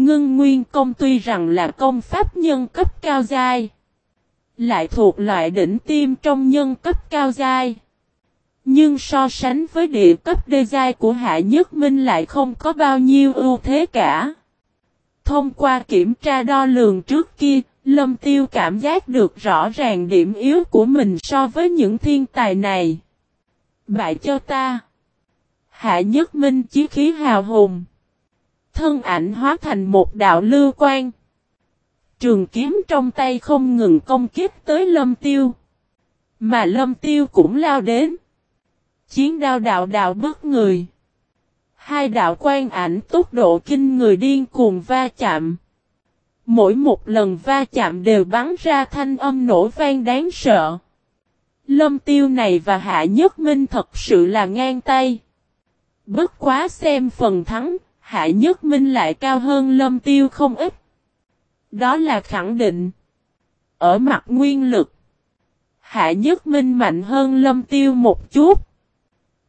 Ngưng nguyên công tuy rằng là công pháp nhân cấp cao giai. Lại thuộc loại đỉnh tiêm trong nhân cấp cao giai. Nhưng so sánh với địa cấp đê giai của Hạ Nhất Minh lại không có bao nhiêu ưu thế cả. Thông qua kiểm tra đo lường trước kia, Lâm Tiêu cảm giác được rõ ràng điểm yếu của mình so với những thiên tài này. Bại cho ta. Hạ Nhất Minh chí khí hào hùng. Thân ảnh hóa thành một đạo lưu quan. Trường kiếm trong tay không ngừng công kích tới Lâm Tiêu. Mà Lâm Tiêu cũng lao đến. Chiến đao đạo đạo bất người. Hai đạo quan ảnh tốc độ kinh người điên cuồng va chạm. Mỗi một lần va chạm đều bắn ra thanh âm nổ vang đáng sợ. Lâm tiêu này và Hạ Nhất Minh thật sự là ngang tay. Bất quá xem phần thắng, Hạ Nhất Minh lại cao hơn Lâm tiêu không ít. Đó là khẳng định. Ở mặt nguyên lực, Hạ Nhất Minh mạnh hơn Lâm tiêu một chút.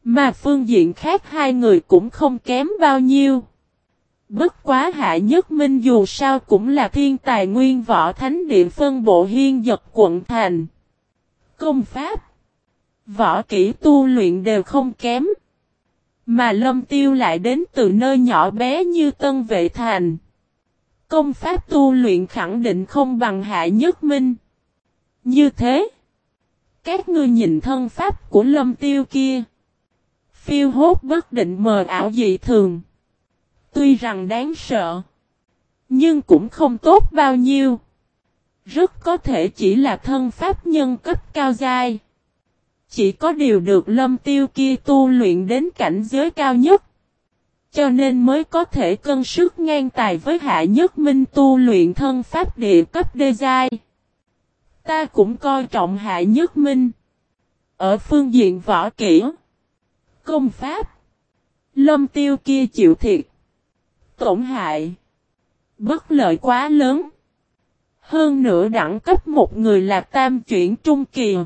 Mà phương diện khác hai người cũng không kém bao nhiêu. Bất quá hạ nhất minh dù sao cũng là thiên tài nguyên võ thánh địa phân bộ hiên giật quận thành. Công pháp, võ kỹ tu luyện đều không kém. Mà lâm tiêu lại đến từ nơi nhỏ bé như tân vệ thành. Công pháp tu luyện khẳng định không bằng hạ nhất minh. Như thế, các ngươi nhìn thân pháp của lâm tiêu kia. Phiêu hốt bất định mờ ảo dị thường. Tuy rằng đáng sợ. Nhưng cũng không tốt bao nhiêu. Rất có thể chỉ là thân pháp nhân cấp cao dai. Chỉ có điều được lâm tiêu kia tu luyện đến cảnh giới cao nhất. Cho nên mới có thể cân sức ngang tài với hạ nhất minh tu luyện thân pháp địa cấp đê giai. Ta cũng coi trọng hạ nhất minh. Ở phương diện võ kỹ. Công pháp. Lâm tiêu kia chịu thiệt. Tổn hại. Bất lợi quá lớn. Hơn nữa đẳng cấp một người là tam chuyển trung kỳ.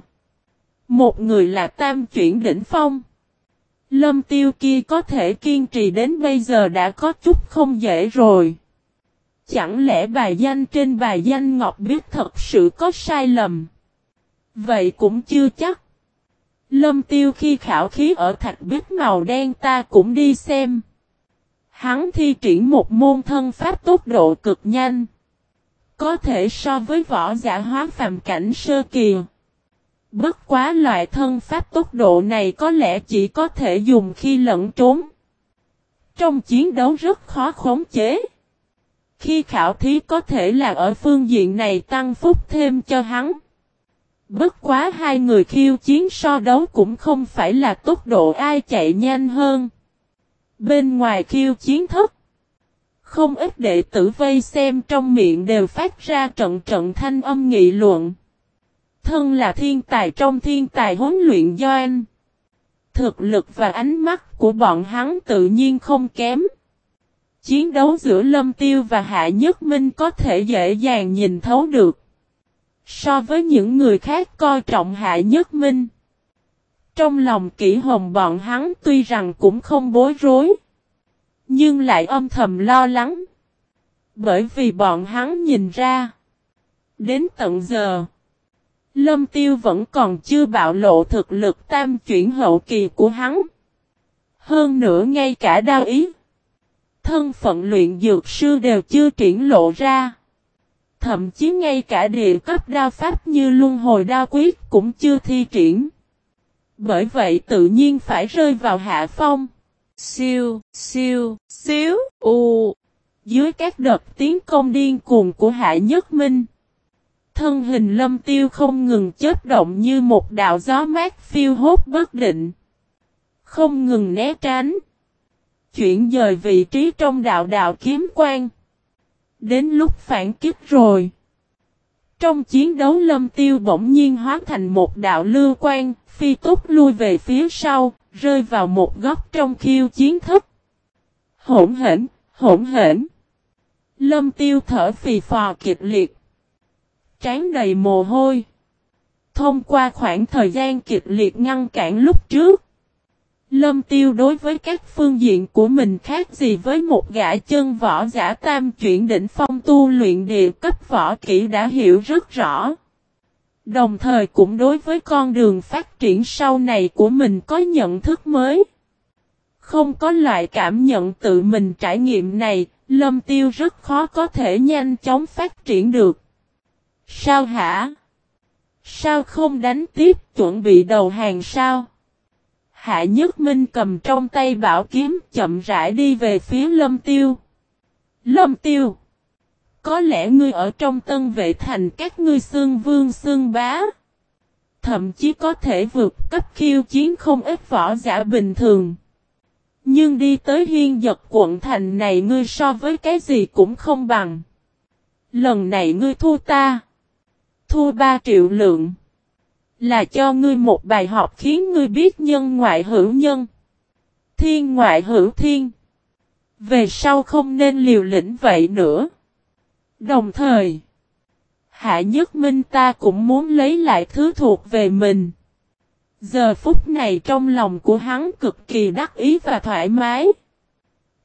Một người là tam chuyển đỉnh phong. Lâm tiêu kia có thể kiên trì đến bây giờ đã có chút không dễ rồi. Chẳng lẽ bài danh trên bài danh Ngọc biết thật sự có sai lầm? Vậy cũng chưa chắc. Lâm tiêu khi khảo khí ở thạch biết màu đen ta cũng đi xem. Hắn thi triển một môn thân pháp tốc độ cực nhanh. Có thể so với võ giả hóa phàm cảnh sơ kỳ. Bất quá loại thân pháp tốc độ này có lẽ chỉ có thể dùng khi lẫn trốn. Trong chiến đấu rất khó khống chế. Khi khảo thí có thể là ở phương diện này tăng phúc thêm cho hắn. Bất quá hai người khiêu chiến so đấu cũng không phải là tốc độ ai chạy nhanh hơn. Bên ngoài khiêu chiến thất. Không ít đệ tử vây xem trong miệng đều phát ra trận trận thanh âm nghị luận. Thân là thiên tài trong thiên tài huấn luyện doanh. Thực lực và ánh mắt của bọn hắn tự nhiên không kém. Chiến đấu giữa Lâm Tiêu và Hạ Nhất Minh có thể dễ dàng nhìn thấu được. So với những người khác coi trọng Hạ Nhất Minh. Trong lòng kỹ hồng bọn hắn tuy rằng cũng không bối rối. Nhưng lại âm thầm lo lắng. Bởi vì bọn hắn nhìn ra. Đến tận giờ. Lâm Tiêu vẫn còn chưa bạo lộ thực lực tam chuyển hậu kỳ của hắn. Hơn nữa ngay cả đao ý. Thân phận luyện dược sư đều chưa triển lộ ra. Thậm chí ngay cả địa cấp đao pháp như luân hồi đao quyết cũng chưa thi triển. Bởi vậy tự nhiên phải rơi vào hạ phong. Siêu, siêu, xíu, u. Dưới các đợt tiến công điên cuồng của Hạ Nhất Minh. Thân hình lâm tiêu không ngừng chớp động như một đạo gió mát phiêu hốt bất định. Không ngừng né tránh. Chuyển dời vị trí trong đạo đạo kiếm quan. Đến lúc phản kích rồi. Trong chiến đấu lâm tiêu bỗng nhiên hóa thành một đạo lưu quan, phi túc lui về phía sau, rơi vào một góc trong khiêu chiến thức. Hỗn hển, hỗn hển. Lâm tiêu thở phì phò kịch liệt. Trán đầy mồ hôi. Thông qua khoảng thời gian kịch liệt ngăn cản lúc trước. Lâm tiêu đối với các phương diện của mình khác gì với một gã chân võ giả tam chuyển đỉnh phong tu luyện địa cấp võ kỹ đã hiểu rất rõ. Đồng thời cũng đối với con đường phát triển sau này của mình có nhận thức mới. Không có loại cảm nhận tự mình trải nghiệm này, lâm tiêu rất khó có thể nhanh chóng phát triển được. Sao hả? Sao không đánh tiếp chuẩn bị đầu hàng sao? Hạ Nhất Minh cầm trong tay bảo kiếm chậm rãi đi về phía Lâm Tiêu. Lâm Tiêu! Có lẽ ngươi ở trong tân vệ thành các ngươi xương vương xương bá. Thậm chí có thể vượt cấp khiêu chiến không ít võ giả bình thường. Nhưng đi tới hiên giật quận thành này ngươi so với cái gì cũng không bằng. Lần này ngươi thua ta. Thua 3 triệu lượng. Là cho ngươi một bài học khiến ngươi biết nhân ngoại hữu nhân. Thiên ngoại hữu thiên. Về sau không nên liều lĩnh vậy nữa. Đồng thời, Hạ Nhất Minh ta cũng muốn lấy lại thứ thuộc về mình. Giờ phút này trong lòng của hắn cực kỳ đắc ý và thoải mái.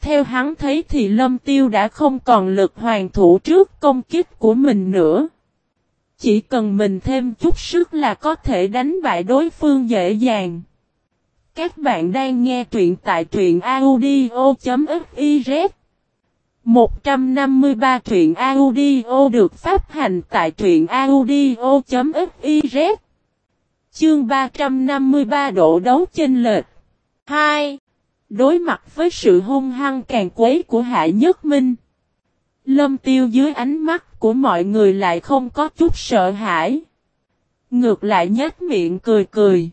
Theo hắn thấy thì Lâm Tiêu đã không còn lực hoàn thủ trước công kích của mình nữa. Chỉ cần mình thêm chút sức là có thể đánh bại đối phương dễ dàng. Các bạn đang nghe truyện tại truyện audio.fiz 153 truyện audio được phát hành tại truyện audio.fiz Chương 353 độ đấu chênh lệch 2. Đối mặt với sự hung hăng càng quấy của Hạ Nhất Minh Lâm tiêu dưới ánh mắt của mọi người lại không có chút sợ hãi. Ngược lại nhếch miệng cười cười.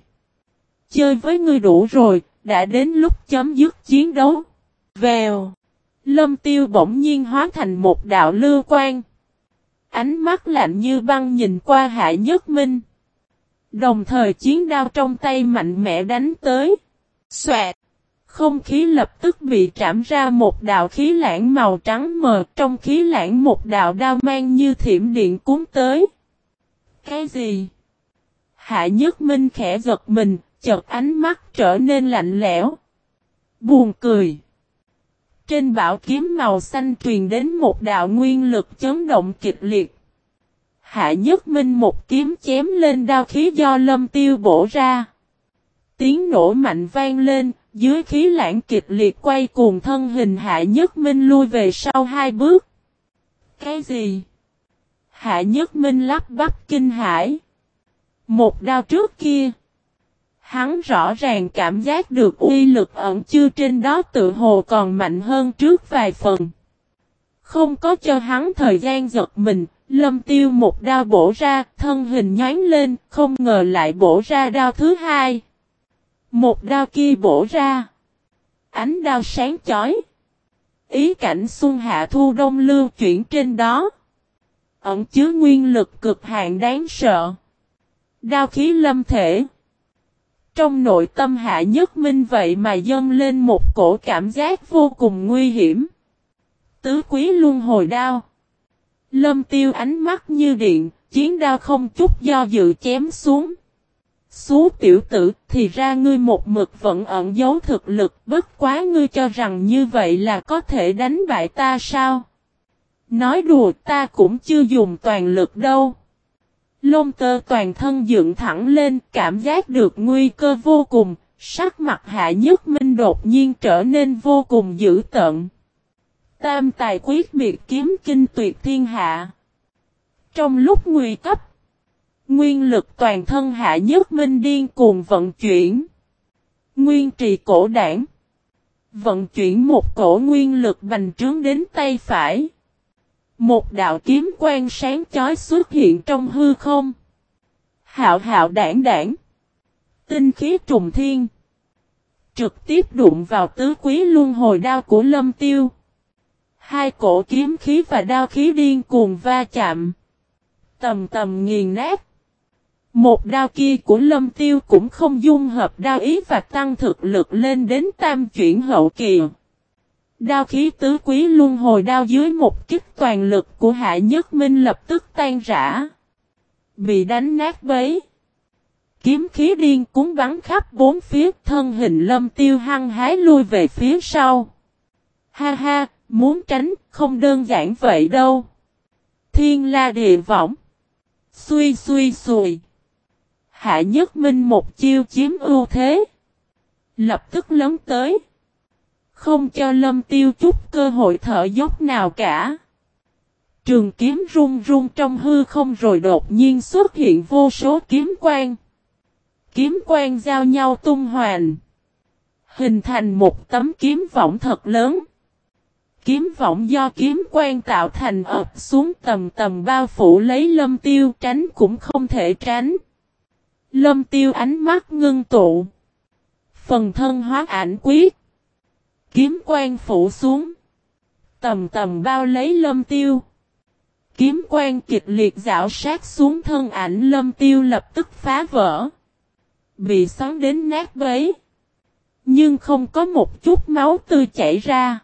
Chơi với ngươi đủ rồi, đã đến lúc chấm dứt chiến đấu. Vèo. Lâm tiêu bỗng nhiên hóa thành một đạo lưu quan. Ánh mắt lạnh như băng nhìn qua hạ nhất minh. Đồng thời chiến đao trong tay mạnh mẽ đánh tới. Xoẹt. Không khí lập tức bị trảm ra một đạo khí lãng màu trắng mờ trong khí lãng một đạo đao mang như thiểm điện cuốn tới. Cái gì? Hạ Nhất Minh khẽ giật mình, chợt ánh mắt trở nên lạnh lẽo. Buồn cười. Trên bảo kiếm màu xanh truyền đến một đạo nguyên lực chấn động kịch liệt. Hạ Nhất Minh một kiếm chém lên đao khí do lâm tiêu bổ ra. Tiếng nổ mạnh vang lên, dưới khí lãng kịch liệt quay cuồng thân hình Hạ Nhất Minh lui về sau hai bước. Cái gì? Hạ Nhất Minh lắp bắp kinh hải Một đao trước kia. Hắn rõ ràng cảm giác được uy lực ẩn chưa trên đó tự hồ còn mạnh hơn trước vài phần. Không có cho hắn thời gian giật mình, lâm tiêu một đao bổ ra, thân hình nhánh lên, không ngờ lại bổ ra đao thứ hai. Một đao kia bổ ra. Ánh đao sáng chói. Ý cảnh xuân hạ thu đông lưu chuyển trên đó. Ẩn chứa nguyên lực cực hạn đáng sợ. Đao khí lâm thể. Trong nội tâm hạ nhất minh vậy mà dâng lên một cổ cảm giác vô cùng nguy hiểm. Tứ quý luân hồi đao. Lâm tiêu ánh mắt như điện, chiến đao không chút do dự chém xuống. Xú tiểu tử, thì ra ngươi một mực vẫn ẩn giấu thực lực, bất quá ngươi cho rằng như vậy là có thể đánh bại ta sao? Nói đùa ta cũng chưa dùng toàn lực đâu. Lông tơ toàn thân dựng thẳng lên, cảm giác được nguy cơ vô cùng, sắc mặt hạ nhất minh đột nhiên trở nên vô cùng dữ tợn. Tam tài quyết biệt kiếm kinh tuyệt thiên hạ. Trong lúc nguy cấp, Nguyên lực toàn thân hạ nhất minh điên cuồng vận chuyển. Nguyên trì cổ đảng. Vận chuyển một cổ nguyên lực bành trướng đến tay phải. Một đạo kiếm quang sáng chói xuất hiện trong hư không. Hạo hạo đảng đảng. Tinh khí trùng thiên. Trực tiếp đụng vào tứ quý luân hồi đao của lâm tiêu. Hai cổ kiếm khí và đao khí điên cuồng va chạm. Tầm tầm nghiền nát. Một đao kia của lâm tiêu cũng không dung hợp đao ý và tăng thực lực lên đến tam chuyển hậu kỳ. Đao khí tứ quý luân hồi đao dưới một kích toàn lực của Hạ Nhất Minh lập tức tan rã. Bị đánh nát bấy. kiếm khí điên cuốn bắn khắp bốn phía thân hình lâm tiêu hăng hái lui về phía sau. Ha ha, muốn tránh không đơn giản vậy đâu. Thiên la địa võng. Xui xuy xùi. Hạ nhất minh một chiêu chiếm ưu thế. Lập tức lớn tới. Không cho lâm tiêu chút cơ hội thở dốc nào cả. Trường kiếm rung rung trong hư không rồi đột nhiên xuất hiện vô số kiếm quang. Kiếm quang giao nhau tung hoàn. Hình thành một tấm kiếm võng thật lớn. Kiếm võng do kiếm quang tạo thành ập xuống tầm tầm bao phủ lấy lâm tiêu tránh cũng không thể tránh. Lâm tiêu ánh mắt ngưng tụ. Phần thân hóa ảnh quyết. Kiếm quang phủ xuống. Tầm tầm bao lấy lâm tiêu. Kiếm quang kịch liệt dạo sát xuống thân ảnh lâm tiêu lập tức phá vỡ. Bị xoắn đến nát bấy. Nhưng không có một chút máu tươi chảy ra.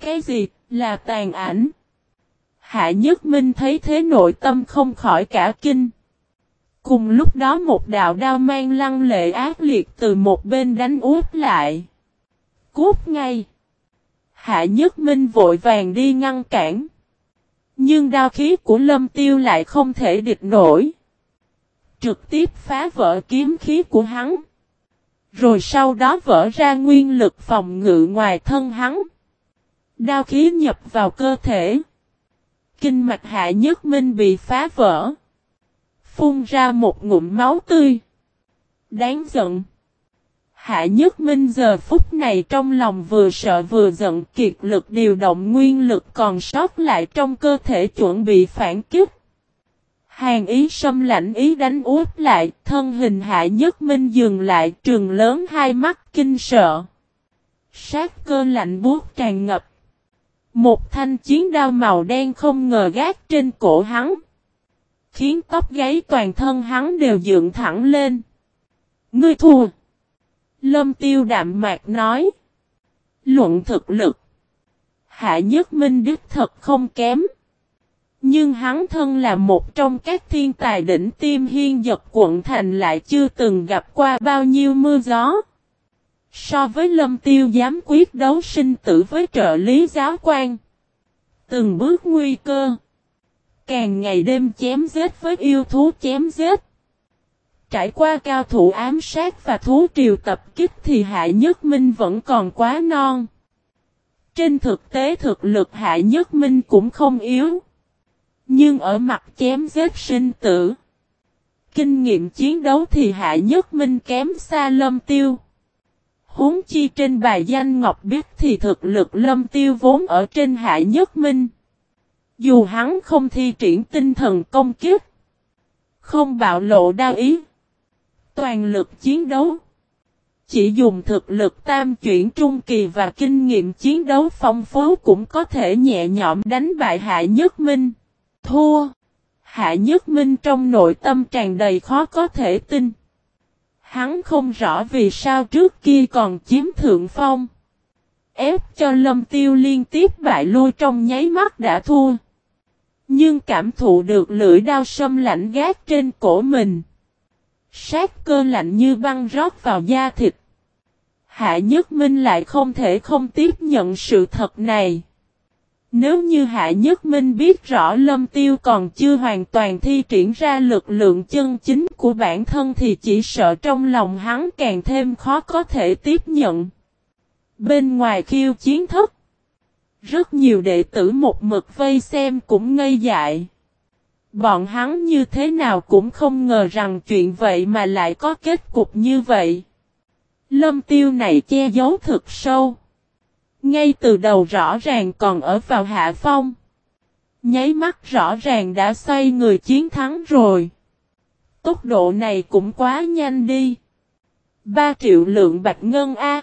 Cái gì là tàn ảnh? Hạ Nhất Minh thấy thế nội tâm không khỏi cả kinh. Cùng lúc đó một đạo đao mang lăng lệ ác liệt từ một bên đánh úp lại. Cút ngay. Hạ Nhất Minh vội vàng đi ngăn cản. Nhưng đao khí của lâm tiêu lại không thể địch nổi. Trực tiếp phá vỡ kiếm khí của hắn. Rồi sau đó vỡ ra nguyên lực phòng ngự ngoài thân hắn. Đao khí nhập vào cơ thể. Kinh mạch hạ nhất minh bị phá vỡ. Phun ra một ngụm máu tươi. Đáng giận. Hạ Nhất Minh giờ phút này trong lòng vừa sợ vừa giận kiệt lực điều động nguyên lực còn sót lại trong cơ thể chuẩn bị phản kích. Hàng ý xâm lạnh ý đánh úp lại, thân hình Hạ Nhất Minh dừng lại trường lớn hai mắt kinh sợ. Sát cơ lạnh buốt tràn ngập. Một thanh chiến đao màu đen không ngờ gác trên cổ hắn. Khiến tóc gáy toàn thân hắn đều dựng thẳng lên. Ngươi thua. Lâm tiêu đạm mạc nói. Luận thực lực. Hạ nhất minh đức thật không kém. Nhưng hắn thân là một trong các thiên tài đỉnh tiêm hiên giật quận thành lại chưa từng gặp qua bao nhiêu mưa gió. So với lâm tiêu dám quyết đấu sinh tử với trợ lý giáo quan. Từng bước nguy cơ. Càng ngày đêm chém giết với yêu thú chém giết. Trải qua cao thủ ám sát và thú triều tập kích thì Hạ Nhất Minh vẫn còn quá non. Trên thực tế thực lực Hạ Nhất Minh cũng không yếu. Nhưng ở mặt chém giết sinh tử. Kinh nghiệm chiến đấu thì Hạ Nhất Minh kém xa lâm tiêu. Huống chi trên bài danh Ngọc biết thì thực lực lâm tiêu vốn ở trên Hạ Nhất Minh. Dù hắn không thi triển tinh thần công kiếp. Không bạo lộ đa ý, toàn lực chiến đấu. Chỉ dùng thực lực tam chuyển trung kỳ và kinh nghiệm chiến đấu phong phú cũng có thể nhẹ nhõm đánh bại Hạ Nhất Minh. Thua. Hạ Nhất Minh trong nội tâm tràn đầy khó có thể tin. Hắn không rõ vì sao trước kia còn chiếm thượng phong. Ép cho lâm tiêu liên tiếp bại lui trong nháy mắt đã thua. Nhưng cảm thụ được lưỡi đao sâm lạnh gác trên cổ mình. Sát cơ lạnh như băng rót vào da thịt. Hạ Nhất Minh lại không thể không tiếp nhận sự thật này. Nếu như Hạ Nhất Minh biết rõ Lâm Tiêu còn chưa hoàn toàn thi triển ra lực lượng chân chính của bản thân thì chỉ sợ trong lòng hắn càng thêm khó có thể tiếp nhận. Bên ngoài khiêu chiến thất, rất nhiều đệ tử một mực vây xem cũng ngây dại. Bọn hắn như thế nào cũng không ngờ rằng chuyện vậy mà lại có kết cục như vậy. Lâm tiêu này che giấu thực sâu. Ngay từ đầu rõ ràng còn ở vào hạ phong. Nháy mắt rõ ràng đã xoay người chiến thắng rồi. Tốc độ này cũng quá nhanh đi. 3 triệu lượng bạch ngân A.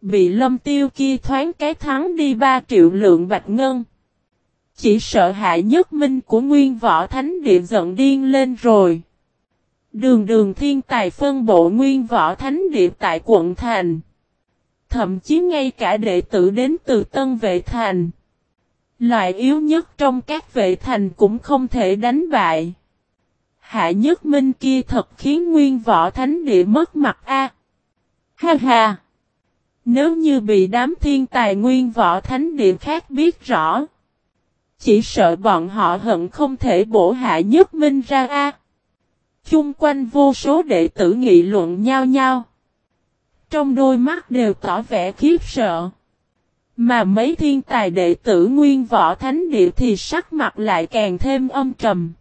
Bị lâm tiêu kia thoáng cái thắng đi 3 triệu lượng bạch ngân. Chỉ sợ hại nhất minh của nguyên võ thánh địa giận điên lên rồi. Đường đường thiên tài phân bộ nguyên võ thánh địa tại quận thành. Thậm chí ngay cả đệ tử đến từ tân vệ thành. Loại yếu nhất trong các vệ thành cũng không thể đánh bại. Hạ Nhất Minh kia thật khiến nguyên võ thánh địa mất mặt a. Ha ha! Nếu như bị đám thiên tài nguyên võ thánh địa khác biết rõ. Chỉ sợ bọn họ hận không thể bổ Hạ Nhất Minh ra a. Chung quanh vô số đệ tử nghị luận nhau nhau. Trong đôi mắt đều tỏ vẻ khiếp sợ. Mà mấy thiên tài đệ tử nguyên võ thánh địa thì sắc mặt lại càng thêm âm trầm.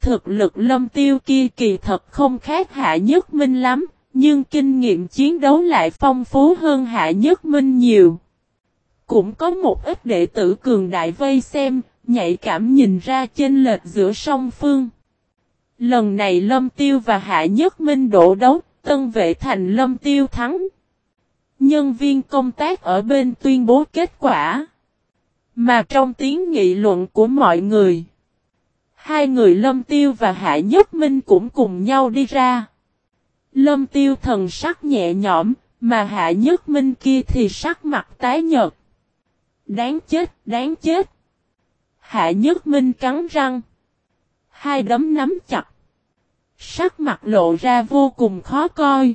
Thực lực lâm tiêu kia kỳ thật không khác hạ nhất minh lắm, nhưng kinh nghiệm chiến đấu lại phong phú hơn hạ nhất minh nhiều. Cũng có một ít đệ tử cường đại vây xem, nhạy cảm nhìn ra chênh lệch giữa song phương. Lần này Lâm Tiêu và Hạ Nhất Minh đổ đấu, tân vệ thành Lâm Tiêu thắng. Nhân viên công tác ở bên tuyên bố kết quả. Mà trong tiếng nghị luận của mọi người, hai người Lâm Tiêu và Hạ Nhất Minh cũng cùng nhau đi ra. Lâm Tiêu thần sắc nhẹ nhõm, mà Hạ Nhất Minh kia thì sắc mặt tái nhợt. Đáng chết, đáng chết. Hạ Nhất Minh cắn răng. Hai đấm nắm chặt. Sắc mặt lộ ra vô cùng khó coi.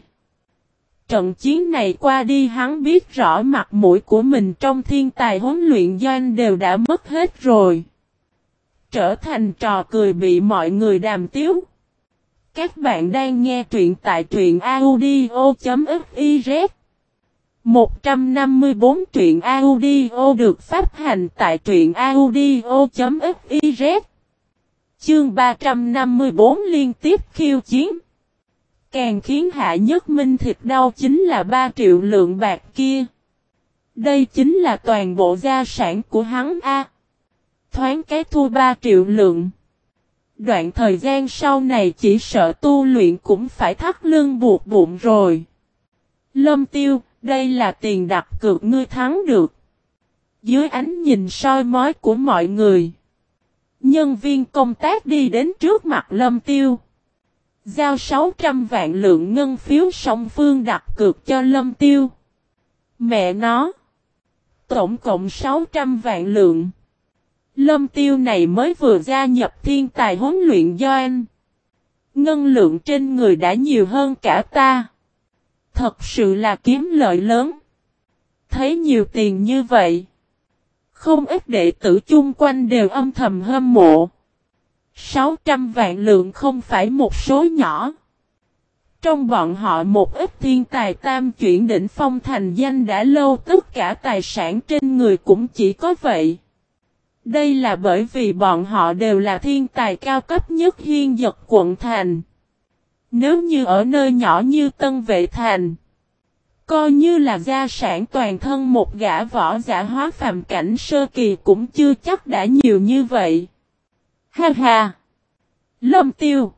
Trận chiến này qua đi hắn biết rõ mặt mũi của mình trong thiên tài huấn luyện doanh đều đã mất hết rồi. Trở thành trò cười bị mọi người đàm tiếu. Các bạn đang nghe truyện tại truyện audio.fiz 154 truyện audio được phát hành tại truyện audio.fiz Chương 354 liên tiếp khiêu chiến Càng khiến Hạ Nhất Minh thịt đau chính là 3 triệu lượng bạc kia. Đây chính là toàn bộ gia sản của hắn A. Thoáng cái thua 3 triệu lượng. Đoạn thời gian sau này chỉ sợ tu luyện cũng phải thắt lưng buộc bụng rồi. Lâm tiêu, đây là tiền đặt cược ngươi thắng được. Dưới ánh nhìn soi mói của mọi người. Nhân viên công tác đi đến trước mặt lâm tiêu. Giao 600 vạn lượng ngân phiếu song phương đặt cược cho lâm tiêu. Mẹ nó. Tổng cộng 600 vạn lượng. Lâm tiêu này mới vừa gia nhập thiên tài huấn luyện do anh. Ngân lượng trên người đã nhiều hơn cả ta. Thật sự là kiếm lợi lớn. Thấy nhiều tiền như vậy. Không ít đệ tử chung quanh đều âm thầm hâm mộ. 600 vạn lượng không phải một số nhỏ. Trong bọn họ một ít thiên tài tam chuyển đỉnh phong thành danh đã lâu, tất cả tài sản trên người cũng chỉ có vậy. Đây là bởi vì bọn họ đều là thiên tài cao cấp nhất hiên giật quận thành. Nếu như ở nơi nhỏ như Tân Vệ Thành, coi như là gia sản toàn thân một gã võ giả hóa phàm cảnh sơ kỳ cũng chưa chắc đã nhiều như vậy. Ha ha! Lâm tiêu!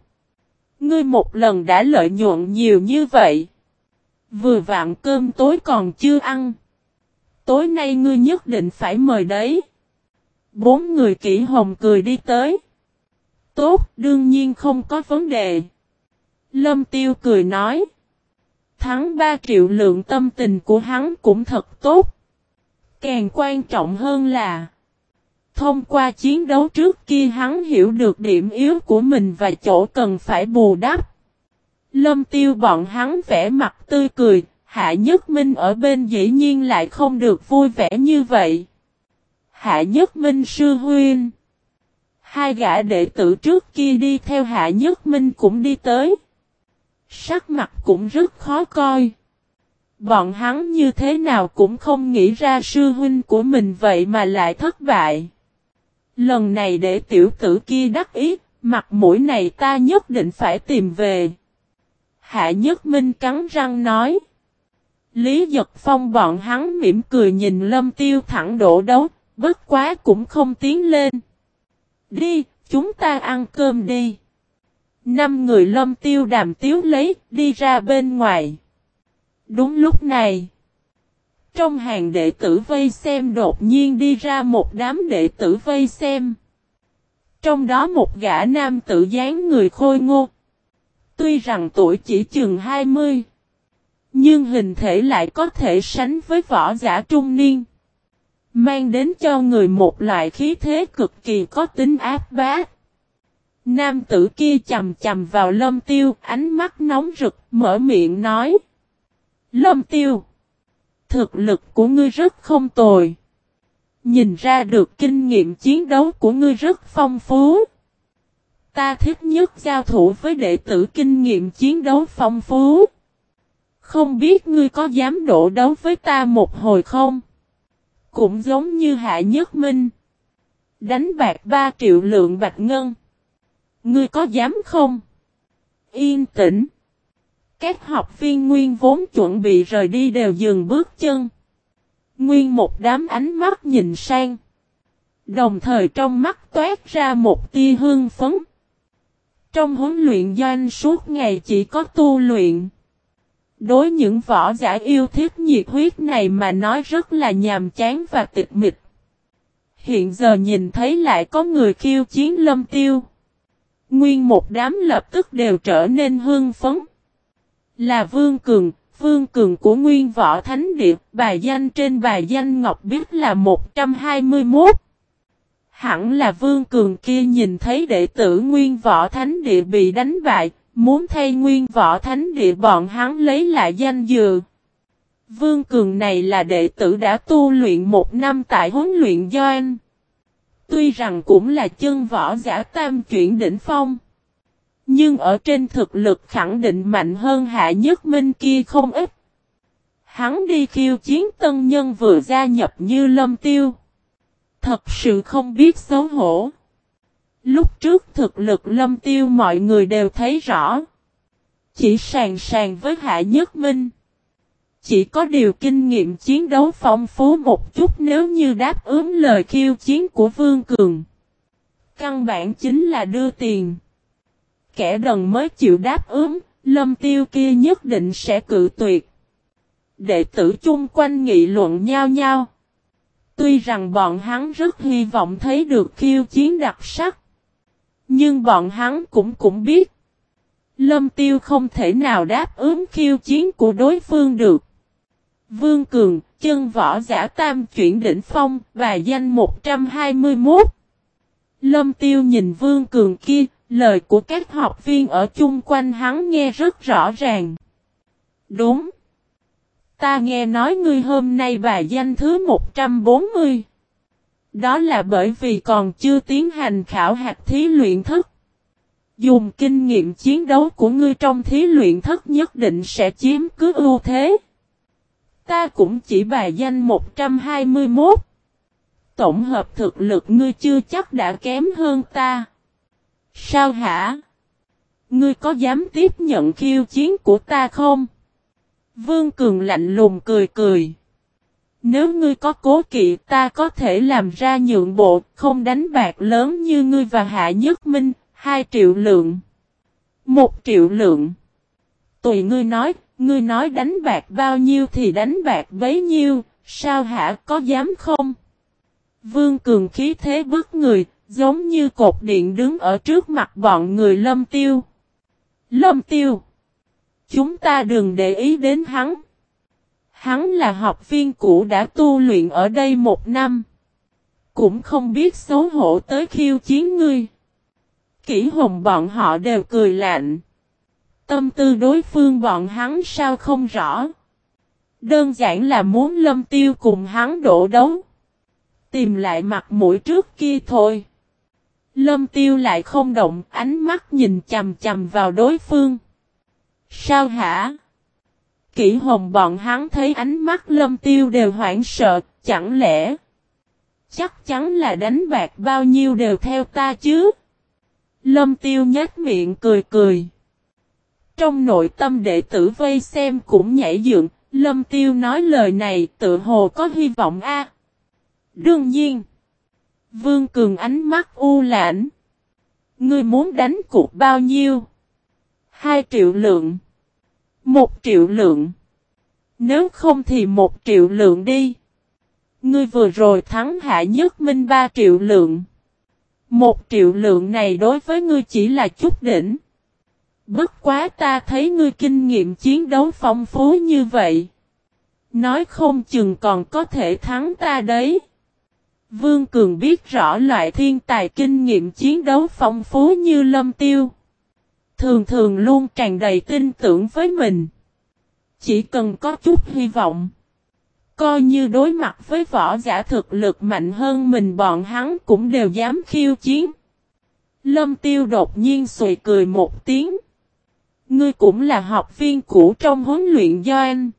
Ngươi một lần đã lợi nhuận nhiều như vậy. Vừa vặn cơm tối còn chưa ăn. Tối nay ngươi nhất định phải mời đấy. Bốn người kỹ hồng cười đi tới. Tốt, đương nhiên không có vấn đề. Lâm tiêu cười nói. Thắng 3 triệu lượng tâm tình của hắn cũng thật tốt. Càng quan trọng hơn là Thông qua chiến đấu trước kia hắn hiểu được điểm yếu của mình và chỗ cần phải bù đắp. Lâm tiêu bọn hắn vẽ mặt tươi cười, Hạ Nhất Minh ở bên dĩ nhiên lại không được vui vẻ như vậy. Hạ Nhất Minh sư huyên. Hai gã đệ tử trước kia đi theo Hạ Nhất Minh cũng đi tới. Sắc mặt cũng rất khó coi. Bọn hắn như thế nào cũng không nghĩ ra sư huynh của mình vậy mà lại thất bại. Lần này để tiểu tử kia đắc ý, mặt mũi này ta nhất định phải tìm về. Hạ Nhất Minh cắn răng nói. Lý Giật Phong bọn hắn mỉm cười nhìn Lâm Tiêu thẳng đổ đấu, bất quá cũng không tiến lên. Đi, chúng ta ăn cơm đi. Năm người Lâm Tiêu đàm tiếu lấy, đi ra bên ngoài. Đúng lúc này. Trong hàng đệ tử vây xem đột nhiên đi ra một đám đệ tử vây xem. Trong đó một gã nam tử dáng người khôi ngô. Tuy rằng tuổi chỉ chừng 20. Nhưng hình thể lại có thể sánh với võ giả trung niên. Mang đến cho người một loại khí thế cực kỳ có tính áp bá. Nam tử kia chầm chầm vào lâm tiêu, ánh mắt nóng rực, mở miệng nói. Lâm tiêu, thực lực của ngươi rất không tồi. Nhìn ra được kinh nghiệm chiến đấu của ngươi rất phong phú. Ta thích nhất giao thủ với đệ tử kinh nghiệm chiến đấu phong phú. Không biết ngươi có dám đổ đấu với ta một hồi không? Cũng giống như Hạ Nhất Minh. Đánh bạc 3 triệu lượng bạch ngân. Ngươi có dám không? Yên tĩnh. Các học viên nguyên vốn chuẩn bị rời đi đều dừng bước chân. Nguyên một đám ánh mắt nhìn sang. Đồng thời trong mắt toát ra một tia hương phấn. Trong huấn luyện doanh suốt ngày chỉ có tu luyện. Đối những võ giả yêu thích nhiệt huyết này mà nói rất là nhàm chán và tịch mịch. Hiện giờ nhìn thấy lại có người khiêu chiến lâm tiêu. Nguyên một đám lập tức đều trở nên hưng phấn. Là Vương Cường, Vương Cường của Nguyên Võ Thánh Địa, bài danh trên bài danh Ngọc biết là 121. Hẳn là Vương Cường kia nhìn thấy đệ tử Nguyên Võ Thánh Địa bị đánh bại, muốn thay Nguyên Võ Thánh Địa bọn hắn lấy lại danh dự. Vương Cường này là đệ tử đã tu luyện một năm tại huấn luyện Doan. Tuy rằng cũng là chân võ giả tam chuyển đỉnh phong. Nhưng ở trên thực lực khẳng định mạnh hơn Hạ Nhất Minh kia không ít. Hắn đi khiêu chiến tân nhân vừa gia nhập như lâm tiêu. Thật sự không biết xấu hổ. Lúc trước thực lực lâm tiêu mọi người đều thấy rõ. Chỉ sàn sàn với Hạ Nhất Minh. Chỉ có điều kinh nghiệm chiến đấu phong phú một chút nếu như đáp ứng lời khiêu chiến của Vương Cường. Căn bản chính là đưa tiền. Kẻ đần mới chịu đáp ứng, lâm tiêu kia nhất định sẽ cự tuyệt. Đệ tử chung quanh nghị luận nhau nhau. Tuy rằng bọn hắn rất hy vọng thấy được khiêu chiến đặc sắc. Nhưng bọn hắn cũng cũng biết. Lâm tiêu không thể nào đáp ứng khiêu chiến của đối phương được. Vương Cường, chân võ giả tam chuyển đỉnh phong, và danh 121. Lâm tiêu nhìn Vương Cường kia, lời của các học viên ở chung quanh hắn nghe rất rõ ràng. Đúng. Ta nghe nói ngươi hôm nay bài danh thứ 140. Đó là bởi vì còn chưa tiến hành khảo hạt thí luyện thức. Dùng kinh nghiệm chiến đấu của ngươi trong thí luyện thức nhất định sẽ chiếm cứ ưu thế. Ta cũng chỉ bài danh 121. Tổng hợp thực lực ngươi chưa chắc đã kém hơn ta. Sao hả? Ngươi có dám tiếp nhận khiêu chiến của ta không? Vương Cường lạnh lùng cười cười. Nếu ngươi có cố kỵ ta có thể làm ra nhượng bộ, không đánh bạc lớn như ngươi và Hạ Nhất Minh, 2 triệu lượng. 1 triệu lượng. Tùy ngươi nói, ngươi nói đánh bạc bao nhiêu thì đánh bạc bấy nhiêu, sao hả có dám không? Vương Cường khí thế bức người, giống như cột điện đứng ở trước mặt bọn người lâm tiêu. Lâm tiêu! Chúng ta đừng để ý đến hắn. Hắn là học viên cũ đã tu luyện ở đây một năm. Cũng không biết xấu hổ tới khiêu chiến ngươi. Kỷ hồng bọn họ đều cười lạnh. Tâm tư đối phương bọn hắn sao không rõ. Đơn giản là muốn lâm tiêu cùng hắn đổ đấu. Tìm lại mặt mũi trước kia thôi. Lâm tiêu lại không động, ánh mắt nhìn chầm chầm vào đối phương. Sao hả? Kỷ hồng bọn hắn thấy ánh mắt lâm tiêu đều hoảng sợ, chẳng lẽ? Chắc chắn là đánh bạc bao nhiêu đều theo ta chứ? Lâm tiêu nhếch miệng cười cười. Trong nội tâm đệ tử vây xem cũng nhảy dựng, lâm tiêu nói lời này tự hồ có hy vọng a. Đương nhiên. Vương Cường ánh mắt u lãnh. Ngươi muốn đánh cuộc bao nhiêu? Hai triệu lượng. Một triệu lượng. Nếu không thì một triệu lượng đi. Ngươi vừa rồi thắng hạ nhất minh ba triệu lượng. Một triệu lượng này đối với ngươi chỉ là chút đỉnh. Bất quá ta thấy ngươi kinh nghiệm chiến đấu phong phú như vậy. Nói không chừng còn có thể thắng ta đấy. Vương Cường biết rõ loại thiên tài kinh nghiệm chiến đấu phong phú như Lâm Tiêu. Thường thường luôn tràn đầy tin tưởng với mình. Chỉ cần có chút hy vọng. Coi như đối mặt với võ giả thực lực mạnh hơn mình, bọn hắn cũng đều dám khiêu chiến. Lâm Tiêu đột nhiên sùi cười một tiếng. Ngươi cũng là học viên cũ trong huấn luyện do anh.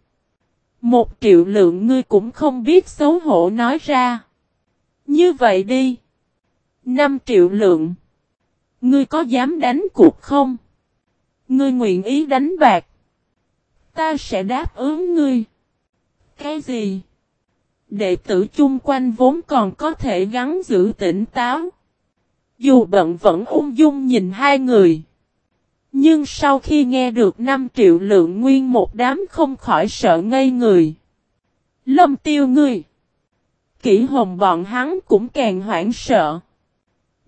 Một triệu lượng ngươi cũng không biết xấu hổ nói ra. Như vậy đi. Năm triệu lượng. Ngươi có dám đánh cuộc không? Ngươi nguyện ý đánh bạc. Ta sẽ đáp ứng ngươi. Cái gì? Đệ tử chung quanh vốn còn có thể gắn giữ tỉnh táo. Dù bận vẫn ung dung nhìn hai người. Nhưng sau khi nghe được 5 triệu lượng nguyên một đám không khỏi sợ ngây người. Lâm tiêu ngươi. Kỷ hồng bọn hắn cũng càng hoảng sợ.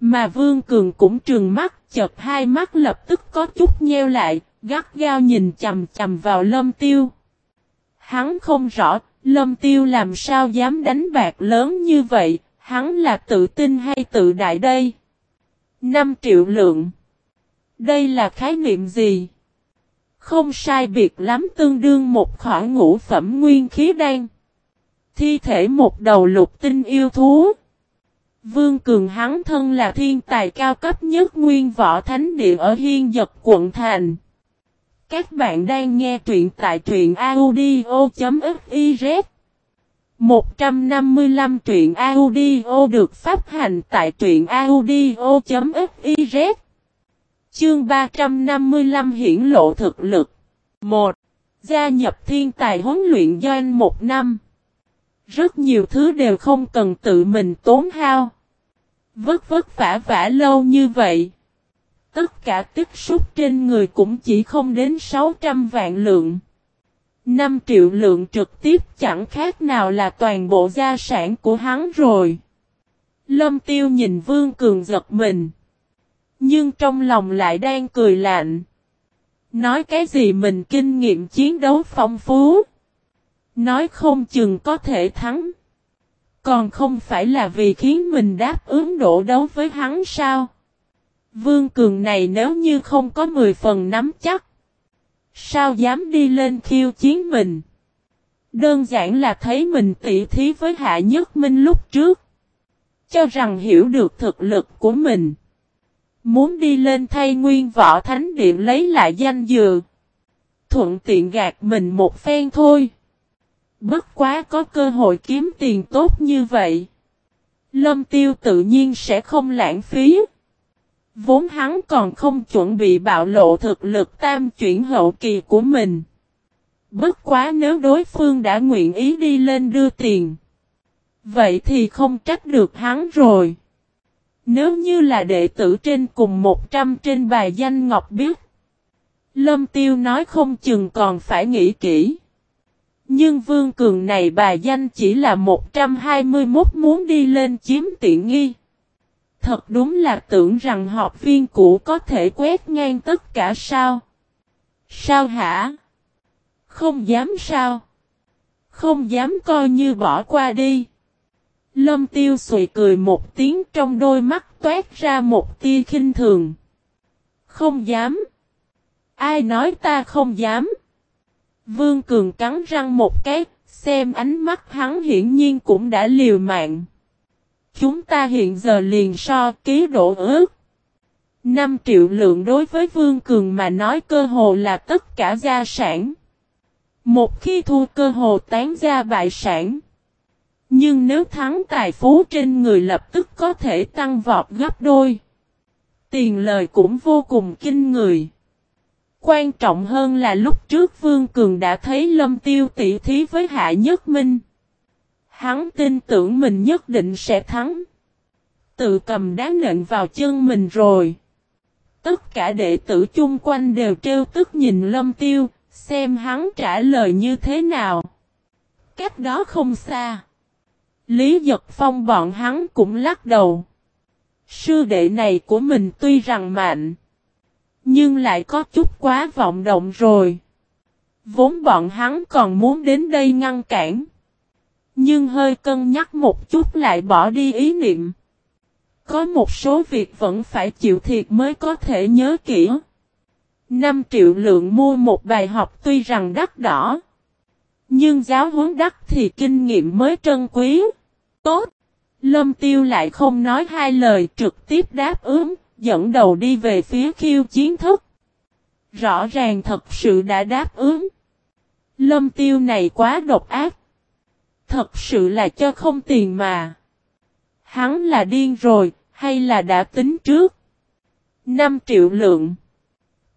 Mà Vương Cường cũng trừng mắt, chợt hai mắt lập tức có chút nheo lại, gắt gao nhìn chầm chầm vào lâm tiêu. Hắn không rõ, lâm tiêu làm sao dám đánh bạc lớn như vậy, hắn là tự tin hay tự đại đây? 5 triệu lượng. Đây là khái niệm gì? Không sai biệt lắm tương đương một khoản ngũ phẩm nguyên khí đan. Thi thể một đầu lục tinh yêu thú. Vương Cường hắn thân là thiên tài cao cấp nhất nguyên võ thánh địa ở Hiên Dật quận Thành. Các bạn đang nghe truyện tại truyện audio.fiz 155 truyện audio được phát hành tại truyện audio.fiz Chương 355 hiển lộ thực lực 1. Gia nhập thiên tài huấn luyện doanh một năm rất nhiều thứ đều không cần tự mình tốn hao Vất vất vả vả lâu như vậy Tất cả tích xúc trên người cũng chỉ không đến 600 vạn lượng 5 triệu lượng trực tiếp chẳng khác nào là toàn bộ gia sản của hắn rồi. Lâm tiêu nhìn Vương Cường giật mình. Nhưng trong lòng lại đang cười lạnh. Nói cái gì mình kinh nghiệm chiến đấu phong phú. Nói không chừng có thể thắng. Còn không phải là vì khiến mình đáp ứng độ đấu với hắn sao? Vương Cường này nếu như không có 10 phần nắm chắc. Sao dám đi lên khiêu chiến mình? Đơn giản là thấy mình tỉ thí với Hạ Nhất Minh lúc trước. Cho rằng hiểu được thực lực của mình. Muốn đi lên thay nguyên võ thánh điện lấy lại danh dự. Thuận tiện gạt mình một phen thôi. Bất quá có cơ hội kiếm tiền tốt như vậy. Lâm tiêu tự nhiên sẽ không lãng phí. Vốn hắn còn không chuẩn bị bạo lộ thực lực tam chuyển hậu kỳ của mình. Bất quá nếu đối phương đã nguyện ý đi lên đưa tiền. Vậy thì không trách được hắn rồi. Nếu như là đệ tử trên cùng 100 trên bài danh Ngọc biết. Lâm Tiêu nói không chừng còn phải nghĩ kỹ. Nhưng Vương Cường này bà danh chỉ là 121 muốn đi lên chiếm tiện nghi. Thật đúng là tưởng rằng học viên cũ có thể quét ngang tất cả sao? Sao hả? Không dám sao? Không dám coi như bỏ qua đi. Lâm tiêu sùi cười một tiếng trong đôi mắt toát ra một tia khinh thường. Không dám. Ai nói ta không dám? Vương Cường cắn răng một cái, xem ánh mắt hắn hiển nhiên cũng đã liều mạng. Chúng ta hiện giờ liền so ký độ ước. 5 triệu lượng đối với Vương Cường mà nói cơ hồ là tất cả gia sản. Một khi thua cơ hồ tán ra bại sản. Nhưng nếu thắng tài phú trên người lập tức có thể tăng vọt gấp đôi. Tiền lời cũng vô cùng kinh người. Quan trọng hơn là lúc trước Vương Cường đã thấy Lâm Tiêu tỷ thí với Hạ Nhất Minh. Hắn tin tưởng mình nhất định sẽ thắng. Tự cầm đá nện vào chân mình rồi. Tất cả đệ tử chung quanh đều trêu tức nhìn lâm tiêu, xem hắn trả lời như thế nào. Cách đó không xa. Lý Giật Phong bọn hắn cũng lắc đầu. Sư đệ này của mình tuy rằng mạnh. Nhưng lại có chút quá vọng động rồi. Vốn bọn hắn còn muốn đến đây ngăn cản. Nhưng hơi cân nhắc một chút lại bỏ đi ý niệm. Có một số việc vẫn phải chịu thiệt mới có thể nhớ kỹ. 5 triệu lượng mua một bài học tuy rằng đắt đỏ. Nhưng giáo huấn đắt thì kinh nghiệm mới trân quý. Tốt. Lâm tiêu lại không nói hai lời trực tiếp đáp ứng, dẫn đầu đi về phía khiêu chiến thức. Rõ ràng thật sự đã đáp ứng. Lâm tiêu này quá độc ác. Thật sự là cho không tiền mà. Hắn là điên rồi, hay là đã tính trước? 5 triệu lượng.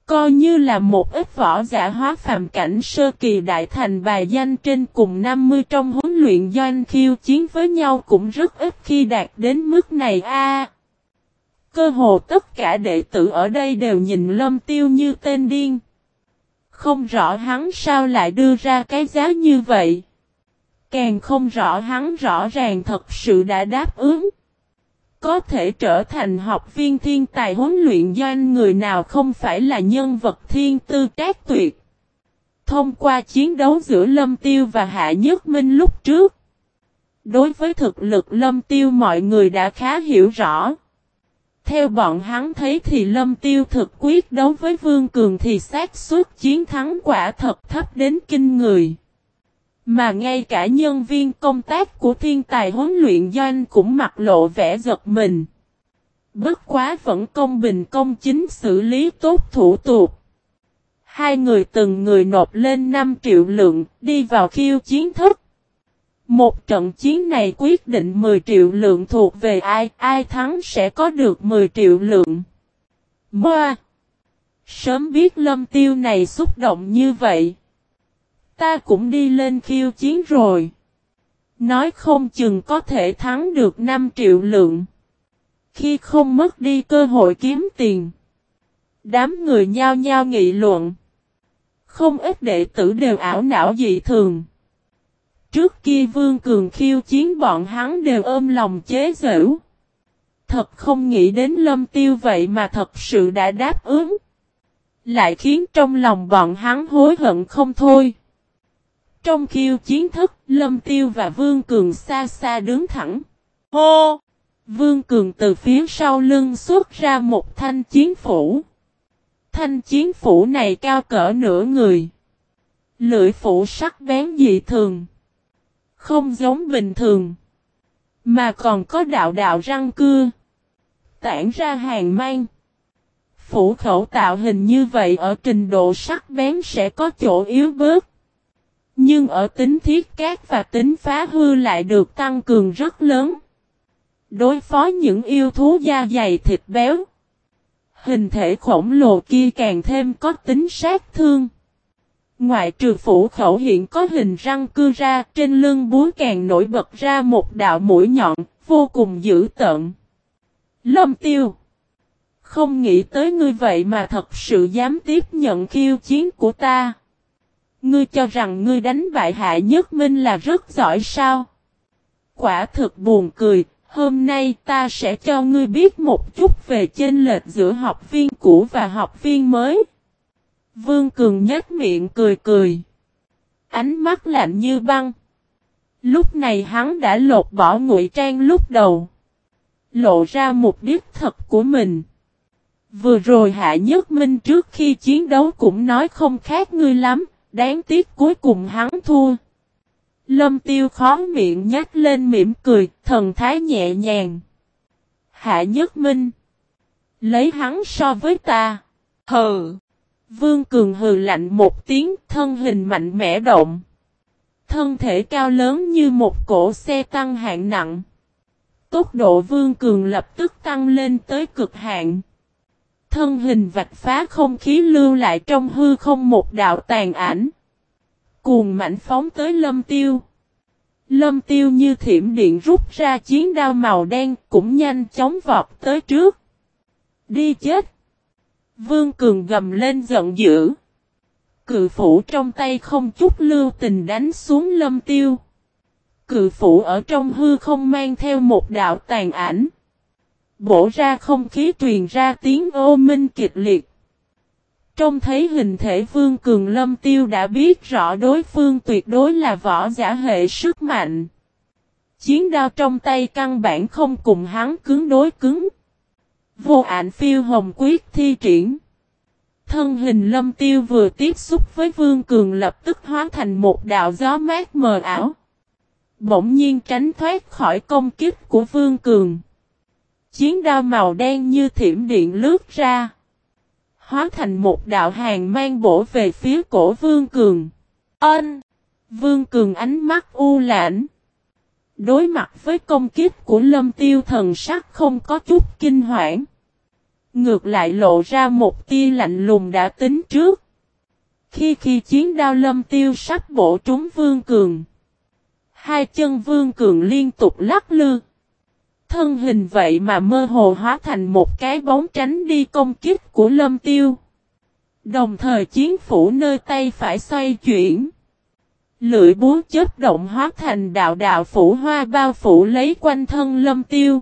Coi như là một ít võ giả hóa phàm cảnh sơ kỳ đại thành bài danh trên cùng 50 trong huấn luyện doanh khiêu chiến với nhau cũng rất ít khi đạt đến mức này a cơ hồ tất cả đệ tử ở đây đều nhìn lâm tiêu như tên điên. Không rõ hắn sao lại đưa ra cái giá như vậy. Càng không rõ hắn rõ ràng thật sự đã đáp ứng. Có thể trở thành học viên thiên tài huấn luyện doanh người nào không phải là nhân vật thiên tư trác tuyệt. Thông qua chiến đấu giữa Lâm Tiêu và Hạ Nhất Minh lúc trước. Đối với thực lực Lâm Tiêu mọi người đã khá hiểu rõ. Theo bọn hắn thấy thì Lâm Tiêu thực quyết đấu với Vương Cường thì xác suất chiến thắng quả thật thấp đến kinh người. Mà ngay cả nhân viên công tác của thiên tài huấn luyện doanh cũng mặc lộ vẻ giật mình. Bất quá vẫn công bình công chính xử lý tốt thủ tục. Hai người từng người nộp lên 5 triệu lượng đi vào khiêu chiến thức. Một trận chiến này quyết định 10 triệu lượng thuộc về ai, ai thắng sẽ có được 10 triệu lượng. Moa! Sớm biết lâm tiêu này xúc động như vậy. Ta cũng đi lên khiêu chiến rồi. Nói không chừng có thể thắng được 5 triệu lượng. Khi không mất đi cơ hội kiếm tiền. Đám người nhao nhao nghị luận. Không ít đệ tử đều ảo não dị thường. Trước kia Vương Cường khiêu chiến bọn hắn đều ôm lòng chế giễu. Thật không nghĩ đến lâm tiêu vậy mà thật sự đã đáp ứng. Lại khiến trong lòng bọn hắn hối hận không thôi. Trong khiêu chiến thức, Lâm Tiêu và Vương Cường xa xa đứng thẳng. Hô! Vương Cường từ phía sau lưng xuất ra một thanh chiến phủ. Thanh chiến phủ này cao cỡ nửa người. Lưỡi phủ sắc bén dị thường. Không giống bình thường. Mà còn có đạo đạo răng cưa. Tản ra hàng mang. Phủ khẩu tạo hình như vậy ở trình độ sắc bén sẽ có chỗ yếu bớt. Nhưng ở tính thiết cát và tính phá hư lại được tăng cường rất lớn. Đối phó những yêu thú da dày thịt béo. Hình thể khổng lồ kia càng thêm có tính sát thương. Ngoại trừ phủ khẩu hiện có hình răng cưa ra trên lưng búa càng nổi bật ra một đạo mũi nhọn, vô cùng dữ tợn. Lâm tiêu. Không nghĩ tới ngươi vậy mà thật sự dám tiếp nhận khiêu chiến của ta. Ngươi cho rằng ngươi đánh bại Hạ Nhất Minh là rất giỏi sao? Quả thực buồn cười, hôm nay ta sẽ cho ngươi biết một chút về chênh lệch giữa học viên cũ và học viên mới. Vương Cường nhếch miệng cười cười. Ánh mắt lạnh như băng. Lúc này hắn đã lột bỏ ngụy trang lúc đầu. Lộ ra mục đích thật của mình. Vừa rồi Hạ Nhất Minh trước khi chiến đấu cũng nói không khác ngươi lắm, Đáng tiếc cuối cùng hắn thua. Lâm tiêu khó miệng nhắc lên mỉm cười, thần thái nhẹ nhàng. Hạ nhất minh. Lấy hắn so với ta. Hừ. Vương Cường hừ lạnh một tiếng, thân hình mạnh mẽ động. Thân thể cao lớn như một cổ xe tăng hạng nặng. Tốc độ Vương Cường lập tức tăng lên tới cực hạn. Thân hình vạch phá không khí lưu lại trong hư không một đạo tàn ảnh. Cuồng mạnh phóng tới lâm tiêu. Lâm tiêu như thiểm điện rút ra chiến đao màu đen cũng nhanh chóng vọt tới trước. Đi chết! Vương Cường gầm lên giận dữ. Cự phủ trong tay không chút lưu tình đánh xuống lâm tiêu. Cự phủ ở trong hư không mang theo một đạo tàn ảnh. Bổ ra không khí truyền ra tiếng ô minh kịch liệt. Trông thấy hình thể Vương Cường Lâm Tiêu đã biết rõ đối phương tuyệt đối là võ giả hệ sức mạnh. Chiến đao trong tay căn bản không cùng hắn cứng đối cứng. Vô ảnh phiêu hồng quyết thi triển. Thân hình lâm tiêu vừa tiếp xúc với vương cường lập tức hóa thành một đạo gió mát mờ ảo. Bỗng nhiên tránh thoát khỏi công kích của vương cường. Chiến đao màu đen như thiểm điện lướt ra. Hóa thành một đạo hàng mang bổ về phía cổ vương cường. Ân! Vương cường ánh mắt u lãnh. Đối mặt với công kích của lâm tiêu thần sắc không có chút kinh hoảng. Ngược lại lộ ra một tia lạnh lùng đã tính trước. Khi khi chiến đao lâm tiêu sắp bổ trúng vương cường. Hai chân vương cường liên tục lắc lư. Thân hình vậy mà mơ hồ hóa thành một cái bóng tránh đi công kích của lâm tiêu. Đồng thời chiến phủ nơi tay phải xoay chuyển. Lưỡi búa chết động hóa thành đạo đạo phủ hoa bao phủ lấy quanh thân lâm tiêu.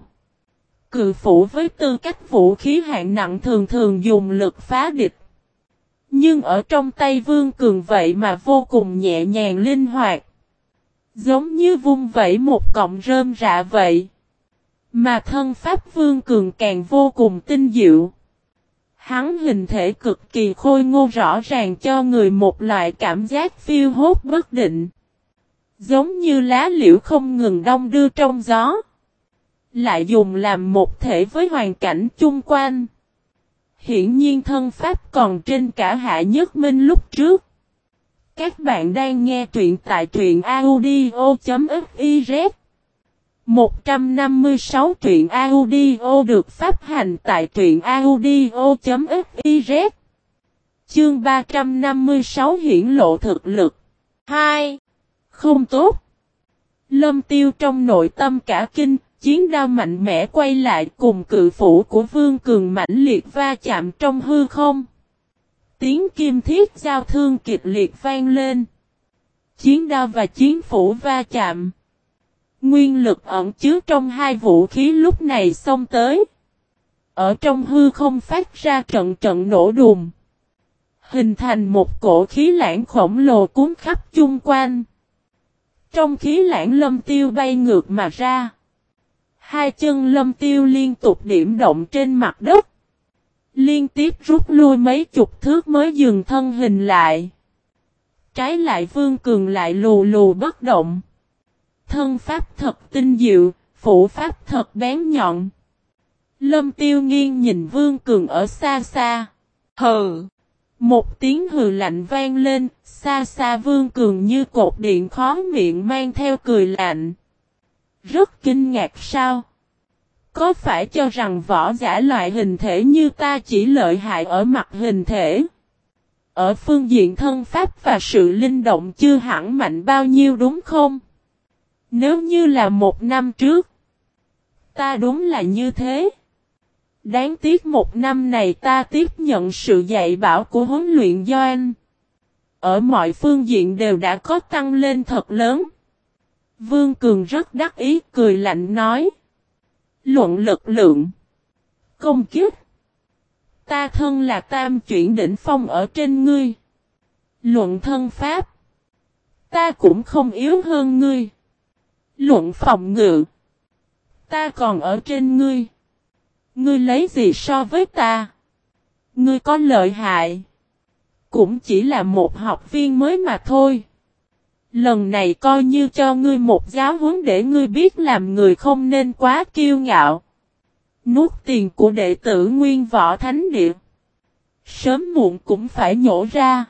Cự phủ với tư cách vũ khí hạng nặng thường thường dùng lực phá địch. Nhưng ở trong tay vương cường vậy mà vô cùng nhẹ nhàng linh hoạt. Giống như vung vẩy một cọng rơm rạ vậy. Mà thân pháp vương cường càng vô cùng tinh diệu. Hắn hình thể cực kỳ khôi ngô rõ ràng cho người một loại cảm giác phiêu hốt bất định. Giống như lá liễu không ngừng đông đưa trong gió. Lại dùng làm một thể với hoàn cảnh chung quanh. Hiển nhiên thân pháp còn trên cả hạ nhất minh lúc trước. Các bạn đang nghe truyện tại truyện audio.fiz 156 truyện audio được phát hành tại truyện audio.fiz Chương 356 hiển lộ thực lực 2. Không tốt Lâm tiêu trong nội tâm cả kinh, chiến đao mạnh mẽ quay lại cùng cự phủ của vương cường mãnh liệt va chạm trong hư không. Tiếng kim thiết giao thương kịch liệt vang lên. Chiến đao và chiến phủ va chạm. Nguyên lực ẩn chứa trong hai vũ khí lúc này xông tới. Ở trong hư không phát ra trận trận nổ đùm. Hình thành một cổ khí lãng khổng lồ cuốn khắp chung quanh. Trong khí lãng lâm tiêu bay ngược mà ra. Hai chân lâm tiêu liên tục điểm động trên mặt đất. Liên tiếp rút lui mấy chục thước mới dừng thân hình lại. Trái lại vương cường lại lù lù bất động. Thân pháp thật tinh diệu, phủ pháp thật bén nhọn. Lâm tiêu nghiêng nhìn vương cường ở xa xa. Hừ! Một tiếng hừ lạnh vang lên, xa xa vương cường như cột điện khó miệng mang theo cười lạnh. Rất kinh ngạc sao? Có phải cho rằng võ giả loại hình thể như ta chỉ lợi hại ở mặt hình thể? Ở phương diện thân pháp và sự linh động chưa hẳn mạnh bao nhiêu đúng không? Nếu như là một năm trước, ta đúng là như thế. Đáng tiếc một năm này ta tiếp nhận sự dạy bảo của huấn luyện Doan. Ở mọi phương diện đều đã có tăng lên thật lớn. Vương Cường rất đắc ý, cười lạnh nói. Luận lực lượng. Công kiếp. Ta thân là tam chuyển đỉnh phong ở trên ngươi. Luận thân pháp. Ta cũng không yếu hơn ngươi. Luận phòng ngự. Ta còn ở trên ngươi. Ngươi lấy gì so với ta? Ngươi có lợi hại. Cũng chỉ là một học viên mới mà thôi. Lần này coi như cho ngươi một giáo huấn để ngươi biết làm người không nên quá kiêu ngạo. Nuốt tiền của đệ tử nguyên võ thánh địa. Sớm muộn cũng phải nhổ ra.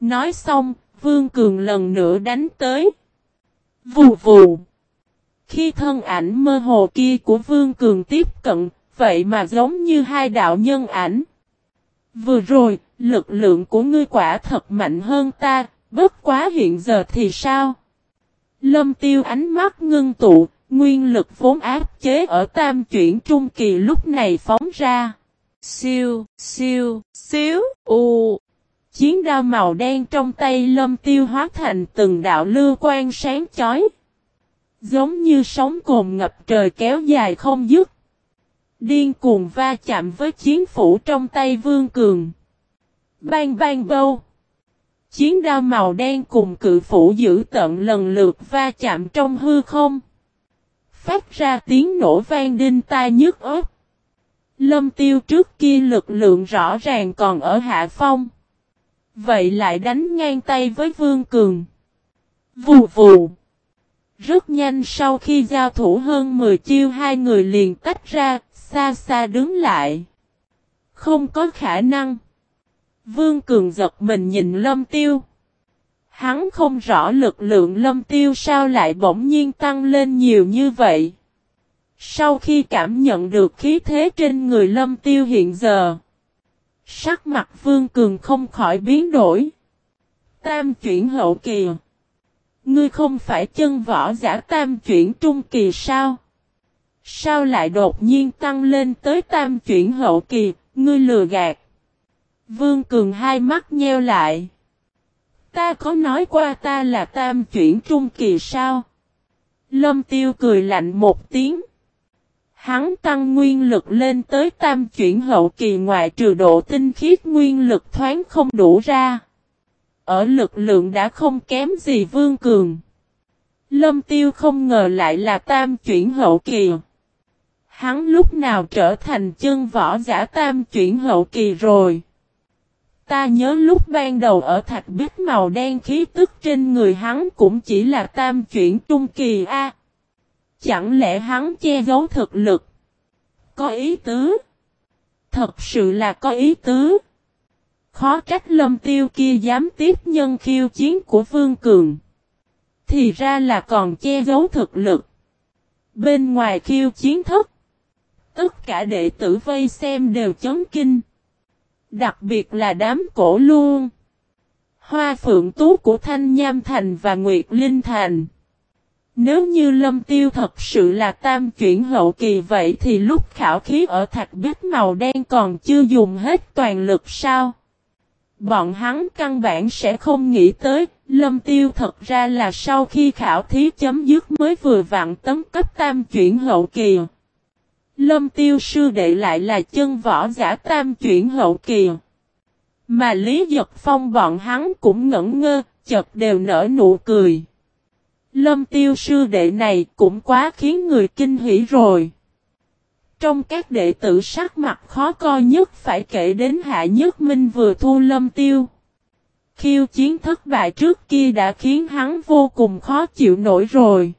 Nói xong, Vương Cường lần nữa đánh tới. Vù vù. Khi thân ảnh mơ hồ kia của Vương Cường tiếp cận, vậy mà giống như hai đạo nhân ảnh. Vừa rồi, lực lượng của ngươi quả thật mạnh hơn ta, bất quá hiện giờ thì sao? Lâm tiêu ánh mắt ngưng tụ, nguyên lực vốn áp chế ở tam chuyển trung kỳ lúc này phóng ra. Siêu, siêu, xíu, u. Chiến đao màu đen trong tay lâm tiêu hóa thành từng đạo lưu quan sáng chói. Giống như sóng cồn ngập trời kéo dài không dứt. Điên cuồng va chạm với chiến phủ trong tay vương cường. Bang bang bâu. Chiến đao màu đen cùng cự phủ giữ tận lần lượt va chạm trong hư không. phát ra tiếng nổ vang đinh tai nhức ớt. Lâm tiêu trước kia lực lượng rõ ràng còn ở hạ phong. Vậy lại đánh ngang tay với Vương Cường. Vù vù. Rất nhanh sau khi giao thủ hơn 10 chiêu hai người liền tách ra, xa xa đứng lại. Không có khả năng. Vương Cường giật mình nhìn Lâm Tiêu. Hắn không rõ lực lượng Lâm Tiêu sao lại bỗng nhiên tăng lên nhiều như vậy. Sau khi cảm nhận được khí thế trên người Lâm Tiêu hiện giờ. Sắc mặt Vương Cường không khỏi biến đổi. Tam chuyển hậu kỳ. Ngươi không phải chân võ giả tam chuyển trung kỳ sao? Sao lại đột nhiên tăng lên tới tam chuyển hậu kỳ, ngươi lừa gạt. Vương Cường hai mắt nheo lại. Ta có nói qua ta là tam chuyển trung kỳ sao? Lâm Tiêu cười lạnh một tiếng. Hắn tăng nguyên lực lên tới tam chuyển hậu kỳ ngoại trừ độ tinh khiết nguyên lực thoáng không đủ ra. Ở lực lượng đã không kém gì Vương Cường. Lâm Tiêu không ngờ lại là tam chuyển hậu kỳ. Hắn lúc nào trở thành chân võ giả tam chuyển hậu kỳ rồi. Ta nhớ lúc ban đầu ở thạch bích màu đen khí tức trên người hắn cũng chỉ là tam chuyển trung kỳ A. Chẳng lẽ hắn che giấu thực lực? Có ý tứ. Thật sự là có ý tứ. Khó trách lâm tiêu kia dám tiếp nhân khiêu chiến của Vương Cường. Thì ra là còn che giấu thực lực. Bên ngoài khiêu chiến thức Tất cả đệ tử vây xem đều chấn kinh. Đặc biệt là đám cổ luôn. Hoa phượng tú của Thanh Nham Thành và Nguyệt Linh Thành. Nếu như lâm tiêu thật sự là tam chuyển hậu kỳ vậy thì lúc khảo khí ở thạch bích màu đen còn chưa dùng hết toàn lực sao? Bọn hắn căn bản sẽ không nghĩ tới, lâm tiêu thật ra là sau khi khảo thí chấm dứt mới vừa vặn tấm cấp tam chuyển hậu kỳ. Lâm tiêu sư đệ lại là chân võ giả tam chuyển hậu kỳ. Mà Lý Giật Phong bọn hắn cũng ngẩn ngơ, chợt đều nở nụ cười. Lâm tiêu sư đệ này cũng quá khiến người kinh hỉ rồi. Trong các đệ tử sắc mặt khó coi nhất phải kể đến Hạ Nhất Minh vừa thu lâm tiêu. Khiêu chiến thất bại trước kia đã khiến hắn vô cùng khó chịu nổi rồi.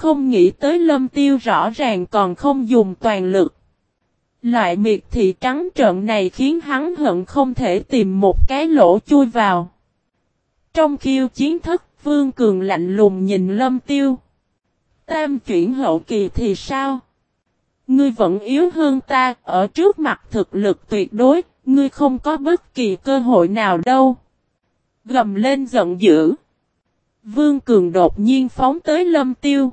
Không nghĩ tới lâm tiêu rõ ràng còn không dùng toàn lực. Loại miệt thị trắng trợn này khiến hắn hận không thể tìm một cái lỗ chui vào. Trong khiêu chiến thức Vương Cường lạnh lùng nhìn lâm tiêu. Tam chuyển hậu kỳ thì sao? Ngươi vẫn yếu hơn ta, ở trước mặt thực lực tuyệt đối, ngươi không có bất kỳ cơ hội nào đâu. Gầm lên giận dữ. Vương Cường đột nhiên phóng tới lâm tiêu.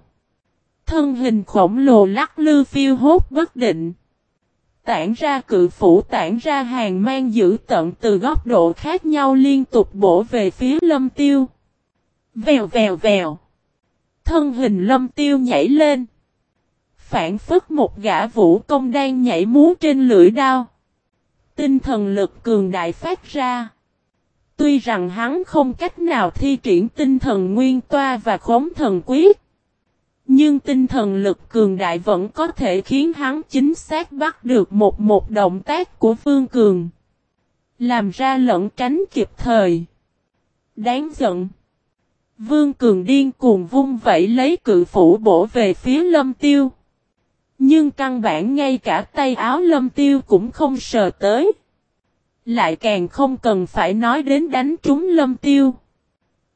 Thân hình khổng lồ lắc lư phiêu hốt bất định. Tản ra cự phủ, tản ra hàng mang dữ tận từ góc độ khác nhau liên tục bổ về phía lâm tiêu. Vèo vèo vèo. Thân hình lâm tiêu nhảy lên. Phản phức một gã vũ công đang nhảy múa trên lưỡi đao. Tinh thần lực cường đại phát ra. Tuy rằng hắn không cách nào thi triển tinh thần nguyên toa và khống thần quyết. Nhưng tinh thần lực cường đại vẫn có thể khiến hắn chính xác bắt được một một động tác của Phương Cường. Làm ra lẫn tránh kịp thời. Đáng giận. Vương Cường điên cuồng vung vẫy lấy cự phủ bổ về phía lâm tiêu. Nhưng căn bản ngay cả tay áo lâm tiêu cũng không sờ tới. Lại càng không cần phải nói đến đánh trúng lâm tiêu.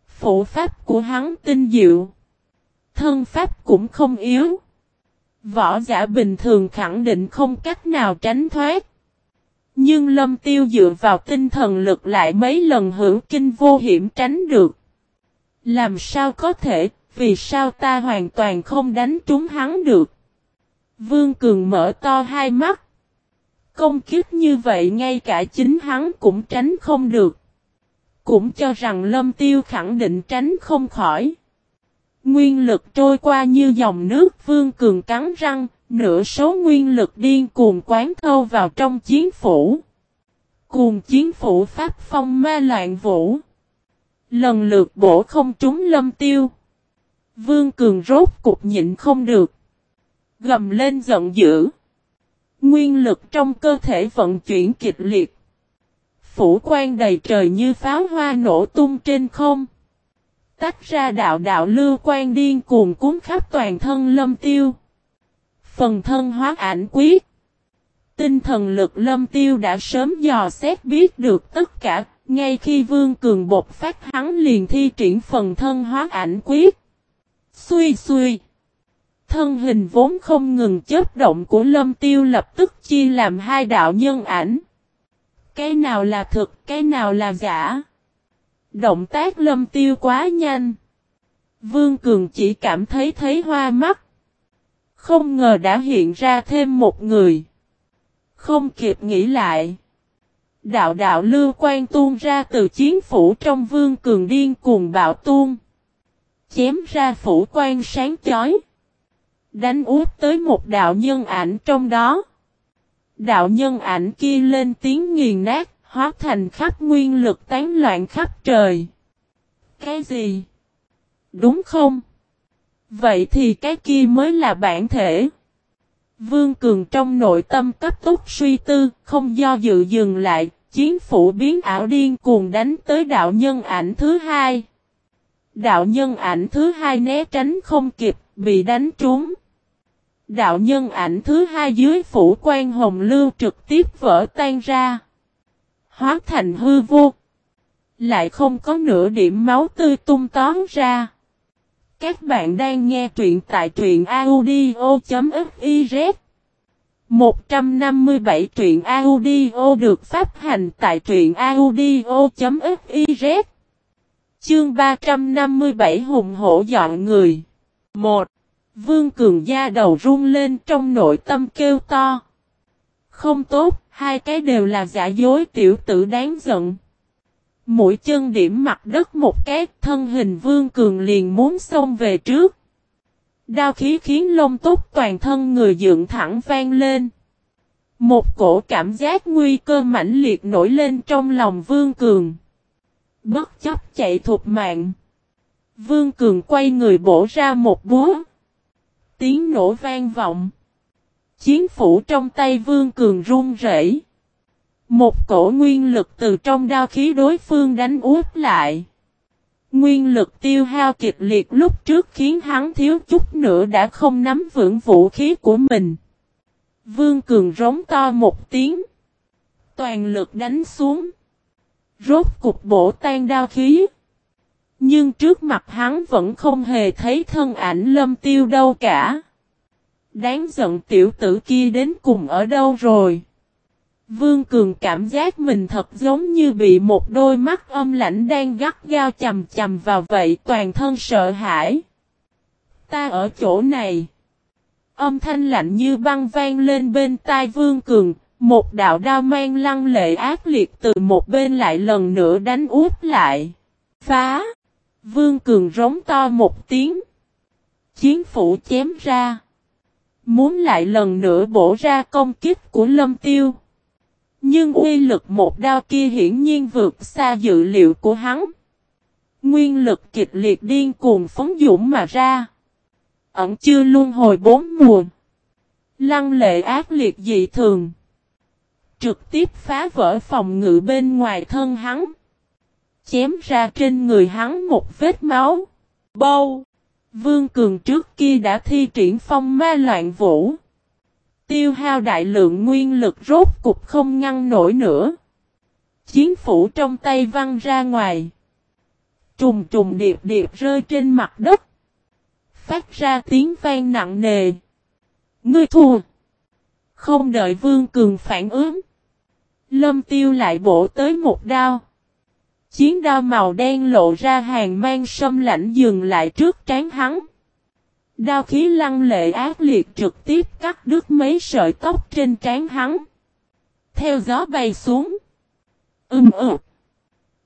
Phủ pháp của hắn tinh diệu. Thân pháp cũng không yếu. Võ giả bình thường khẳng định không cách nào tránh thoát. Nhưng lâm tiêu dựa vào tinh thần lực lại mấy lần hữu kinh vô hiểm tránh được. Làm sao có thể, vì sao ta hoàn toàn không đánh trúng hắn được. Vương Cường mở to hai mắt. Công kiếp như vậy ngay cả chính hắn cũng tránh không được. Cũng cho rằng lâm tiêu khẳng định tránh không khỏi. Nguyên lực trôi qua như dòng nước vương cường cắn răng, nửa số nguyên lực điên cuồng quán thâu vào trong chiến phủ. Cuồng chiến phủ pháp phong ma loạn vũ. Lần lượt bổ không trúng lâm tiêu. Vương Cường rốt cục nhịn không được. Gầm lên giận dữ. Nguyên lực trong cơ thể vận chuyển kịch liệt. Phủ quan đầy trời như pháo hoa nổ tung trên không. Tách ra đạo đạo lưu quan điên cuồng cuốn khắp toàn thân lâm tiêu. Phần thân hóa ảnh quyết. Tinh thần lực lâm tiêu đã sớm dò xét biết được tất cả, ngay khi vương cường bột phát hắn liền thi triển phần thân hóa ảnh quyết. Xuy xuy. Thân hình vốn không ngừng chớp động của lâm tiêu lập tức chia làm hai đạo nhân ảnh. Cái nào là thực, cái nào là giả. Động tác lâm tiêu quá nhanh. Vương Cường chỉ cảm thấy thấy hoa mắt. Không ngờ đã hiện ra thêm một người. Không kịp nghĩ lại. Đạo đạo lưu quan tuôn ra từ chiến phủ trong vương cường điên cuồng bạo tuôn. Chém ra phủ quan sáng chói. Đánh út tới một đạo nhân ảnh trong đó. Đạo nhân ảnh kia lên tiếng nghiền nát, hóa thành khắp nguyên lực tán loạn khắp trời. Cái gì? Đúng không? Vậy thì cái kia mới là bản thể. Vương Cường trong nội tâm cấp tốc suy tư, không do dự dừng lại, chiến phủ biến ảo điên cuồng đánh tới đạo nhân ảnh thứ hai. Đạo nhân ảnh thứ hai né tránh không kịp, bị đánh trúng. Đạo nhân ảnh thứ hai dưới phủ quan hồng lưu trực tiếp vỡ tan ra. Hóa thành hư vô. Lại không có nửa điểm máu tươi tung tóm ra. Các bạn đang nghe truyện tại truyện audio.fiz 157 truyện audio được phát hành tại truyện audio.fiz Chương 357 hùng hổ dọn người 1. Vương Cường da đầu run lên trong nội tâm kêu to. Không tốt, hai cái đều là giả dối tiểu tử đáng giận. Mũi chân điểm mặt đất một cái, thân hình Vương Cường liền muốn xông về trước. Đao khí khiến lông tốt toàn thân người dựng thẳng vang lên. Một cổ cảm giác nguy cơ mãnh liệt nổi lên trong lòng Vương Cường. Bất chấp chạy thục mạng. Vương Cường quay người bổ ra một búa. Tiếng nổ vang vọng. Chiến phủ trong tay Vương Cường run rẩy. Một cổ nguyên lực từ trong đao khí đối phương đánh úp lại. Nguyên lực tiêu hao kịch liệt lúc trước khiến hắn thiếu chút nữa đã không nắm vững vũ khí của mình. Vương Cường rống to một tiếng. Toàn lực đánh xuống. Rốt cục bổ tan đao khí. Nhưng trước mặt hắn vẫn không hề thấy thân ảnh lâm tiêu đâu cả. Đáng giận tiểu tử kia đến cùng ở đâu rồi. Vương Cường cảm giác mình thật giống như bị một đôi mắt âm lãnh đang gắt gao chầm chầm vào vậy toàn thân sợ hãi. Ta ở chỗ này. Âm thanh lạnh như băng vang lên bên tai Vương Cường, một đạo đao mang lăng lệ ác liệt từ một bên lại lần nữa đánh úp lại. Phá! Vương Cường rống to một tiếng. Chiến phủ chém ra. Muốn lại lần nữa bổ ra công kích của lâm tiêu. Nhưng uy lực một đao kia hiển nhiên vượt xa dự liệu của hắn. Nguyên lực kịch liệt điên cuồng phóng dũng mà ra. Ẩn chưa luân hồi bốn mùa. Lăng lệ ác liệt dị thường. Trực tiếp phá vỡ phòng ngự bên ngoài thân hắn. Chém ra trên người hắn một vết máu. Bâu. Vương Cường trước kia đã thi triển phong ma loạn vũ. Tiêu hao đại lượng nguyên lực rốt cục không ngăn nổi nữa. Chiến phủ trong tay văng ra ngoài. Trùng trùng điệp điệp rơi trên mặt đất. Phát ra tiếng vang nặng nề. Ngươi thua. Không đợi Vương Cường phản ứng. Lâm tiêu lại bổ tới một đao. Chiến đao màu đen lộ ra hàng mang sâm lạnh dừng lại trước trán hắn. Đao khí lăng lệ ác liệt trực tiếp cắt đứt mấy sợi tóc trên trán hắn. Theo gió bay xuống. Ưm ừ.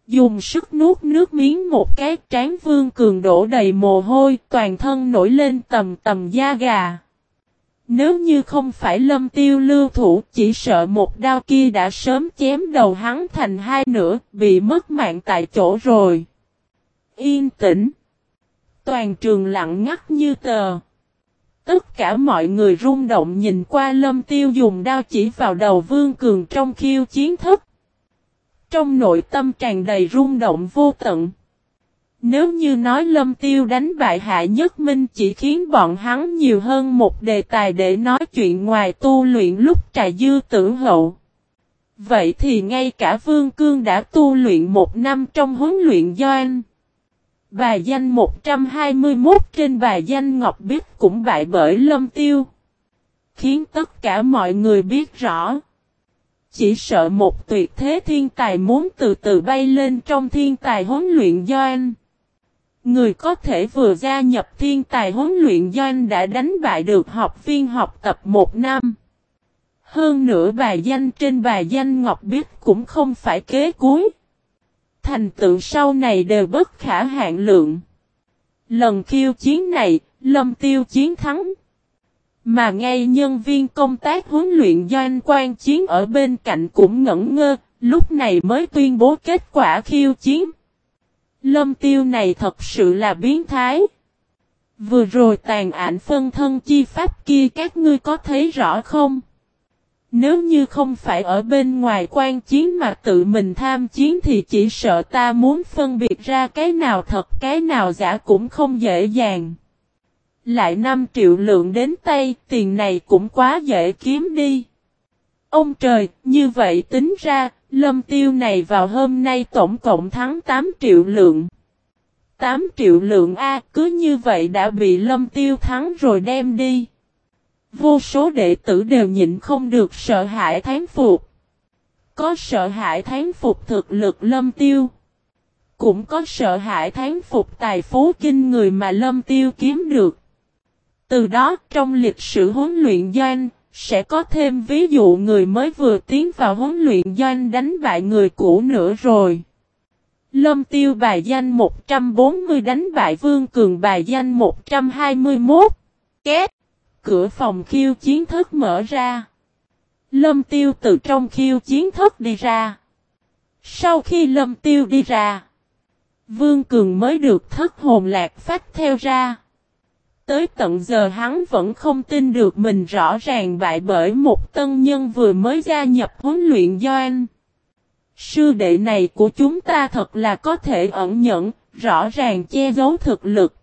Dùng sức nuốt nước miếng một cái trán vương cường đổ đầy mồ hôi, toàn thân nổi lên tầm tầm da gà. Nếu như không phải lâm tiêu lưu thủ, chỉ sợ một đao kia đã sớm chém đầu hắn thành hai nửa, bị mất mạng tại chỗ rồi. Yên tĩnh. Toàn trường lặng ngắt như tờ. Tất cả mọi người rung động nhìn qua lâm tiêu dùng đao chỉ vào đầu vương cường trong khiêu chiến thức. Trong nội tâm tràn đầy rung động vô tận. Nếu như nói lâm tiêu đánh bại hạ nhất minh chỉ khiến bọn hắn nhiều hơn một đề tài để nói chuyện ngoài tu luyện lúc trà dư tử hậu. Vậy thì ngay cả Vương Cương đã tu luyện một năm trong huấn luyện doanh. Bài danh 121 trên bài danh Ngọc biết cũng bại bởi Lâm Tiêu. Khiến tất cả mọi người biết rõ. Chỉ sợ một tuyệt thế thiên tài muốn từ từ bay lên trong thiên tài huấn luyện doanh. Người có thể vừa gia nhập thiên tài huấn luyện doanh đã đánh bại được học viên học tập một năm. Hơn nữa bài danh trên bài danh Ngọc Biết cũng không phải kế cuối. Thành tựu sau này đều bất khả hạn lượng. Lần khiêu chiến này, Lâm Tiêu chiến thắng. Mà ngay nhân viên công tác huấn luyện doanh quan chiến ở bên cạnh cũng ngẩn ngơ, lúc này mới tuyên bố kết quả khiêu chiến. Lâm tiêu này thật sự là biến thái. Vừa rồi tàn ảnh phân thân chi pháp kia các ngươi có thấy rõ không? Nếu như không phải ở bên ngoài quan chiến mà tự mình tham chiến thì chỉ sợ ta muốn phân biệt ra cái nào thật cái nào giả cũng không dễ dàng. Lại 5 triệu lượng đến tay, tiền này cũng quá dễ kiếm đi. Ông trời, như vậy tính ra, lâm tiêu này vào hôm nay tổng cộng thắng 8 triệu lượng. 8 triệu lượng A cứ như vậy đã bị lâm tiêu thắng rồi đem đi. Vô số đệ tử đều nhịn không được sợ hãi thán phục. Có sợ hãi thán phục thực lực lâm tiêu. Cũng có sợ hãi thán phục tài phú kinh người mà lâm tiêu kiếm được. Từ đó trong lịch sử huấn luyện doanh, sẽ có thêm ví dụ người mới vừa tiến vào huấn luyện doanh đánh bại người cũ nữa rồi. Lâm tiêu bài danh 140 đánh bại Vương Cường bài danh 121. Két cửa phòng khiêu chiến thức mở ra. Lâm tiêu từ trong khiêu chiến thức đi ra. Sau khi lâm tiêu đi ra, Vương Cường mới được thất hồn lạc phách theo ra. Tới tận giờ hắn vẫn không tin được mình rõ ràng bại bởi một tân nhân vừa mới gia nhập huấn luyện doanh. Sư đệ này của chúng ta thật là có thể ẩn nhẫn, rõ ràng che giấu thực lực.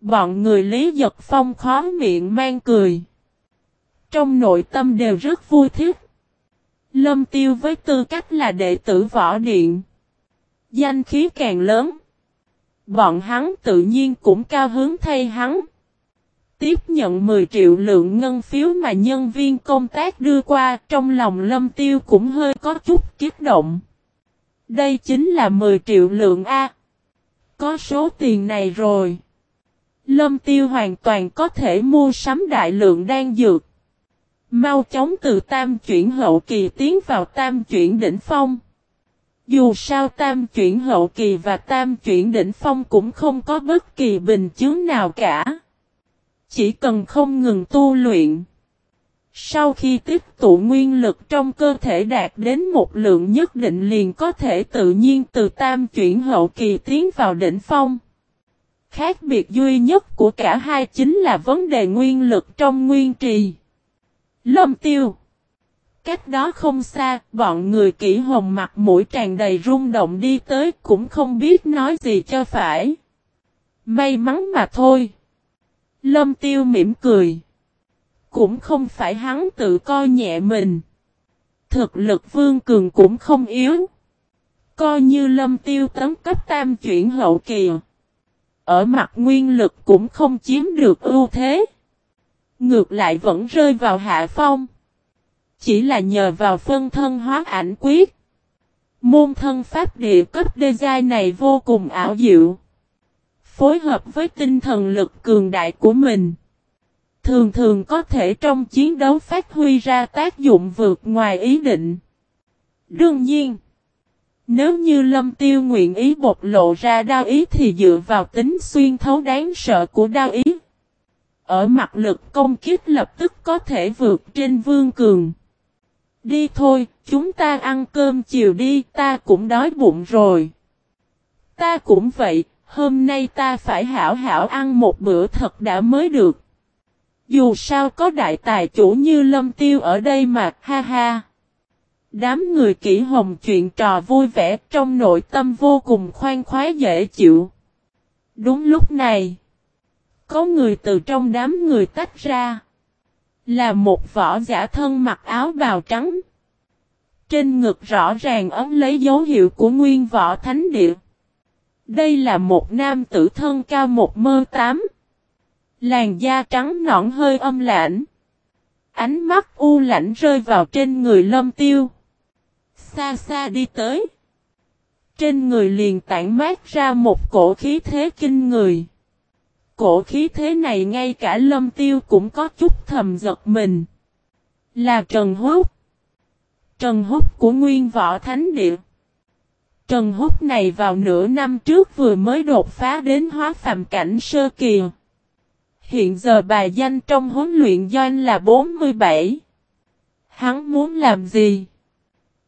Bọn người Lý Giật Phong khó miệng mang cười. Trong nội tâm đều rất vui thích. Lâm Tiêu với tư cách là đệ tử võ điện. Danh khí càng lớn. Bọn hắn tự nhiên cũng cao hướng thay hắn. Tiếp nhận 10 triệu lượng ngân phiếu mà nhân viên công tác đưa qua, trong lòng Lâm Tiêu cũng hơi có chút kiếp động. Đây chính là 10 triệu lượng A. Có số tiền này rồi. Lâm tiêu hoàn toàn có thể mua sắm đại lượng đan dược. Mau chóng từ tam chuyển hậu kỳ tiến vào tam chuyển đỉnh phong. Dù sao tam chuyển hậu kỳ và tam chuyển đỉnh phong cũng không có bất kỳ bình chứng nào cả. Chỉ cần không ngừng tu luyện. Sau khi tiếp tụ nguyên lực trong cơ thể đạt đến một lượng nhất định liền có thể tự nhiên từ tam chuyển hậu kỳ tiến vào đỉnh phong. Khác biệt duy nhất của cả hai chính là vấn đề nguyên lực trong nguyên trì. Lâm tiêu. Cách đó không xa, bọn người kỹ hồng mặt mũi tràn đầy rung động đi tới cũng không biết nói gì cho phải. May mắn mà thôi. Lâm tiêu mỉm cười. Cũng không phải hắn tự coi nhẹ mình. Thực lực vương cường cũng không yếu. Coi như lâm tiêu tấn cấp tam chuyển hậu kỳ. Ở mặt nguyên lực cũng không chiếm được ưu thế. Ngược lại vẫn rơi vào hạ phong. Chỉ là nhờ vào phân thân hóa ảnh quyết. Môn thân pháp địa cấp đê giai này vô cùng ảo diệu. Phối hợp với tinh thần lực cường đại của mình. Thường thường có thể trong chiến đấu phát huy ra tác dụng vượt ngoài ý định. Đương nhiên. Nếu như lâm tiêu nguyện ý bộc lộ ra đao ý thì dựa vào tính xuyên thấu đáng sợ của đao ý. Ở mặt lực công kích lập tức có thể vượt trên vương cường. Đi thôi, chúng ta ăn cơm chiều đi, ta cũng đói bụng rồi. Ta cũng vậy, Hôm nay ta phải hảo hảo ăn một bữa thật đã mới được. Dù sao có đại tài chủ như Lâm Tiêu ở đây mà, ha ha. Đám người kỹ hồng chuyện trò vui vẻ trong nội tâm vô cùng khoan khoái dễ chịu. Đúng lúc này, có người từ trong đám người tách ra. Là một võ giả thân mặc áo bào trắng. Trên ngực rõ ràng ấn lấy dấu hiệu của nguyên võ thánh địa. Đây là một nam tử thân cao một mơ tám. Làn da trắng nõn hơi âm lãnh. Ánh mắt u lãnh rơi vào trên người lâm tiêu. Xa xa đi tới. Trên người liền tản mát ra một cổ khí thế kinh người. Cổ khí thế này ngay cả lâm tiêu cũng có chút thầm giật mình. Là Trần Húc. Trần Húc của Nguyên Võ Thánh Địa. Trần Húc này vào nửa năm trước vừa mới đột phá đến hóa phàm cảnh sơ kỳ. Hiện giờ bài danh trong huấn luyện doanh là 47. Hắn muốn làm gì?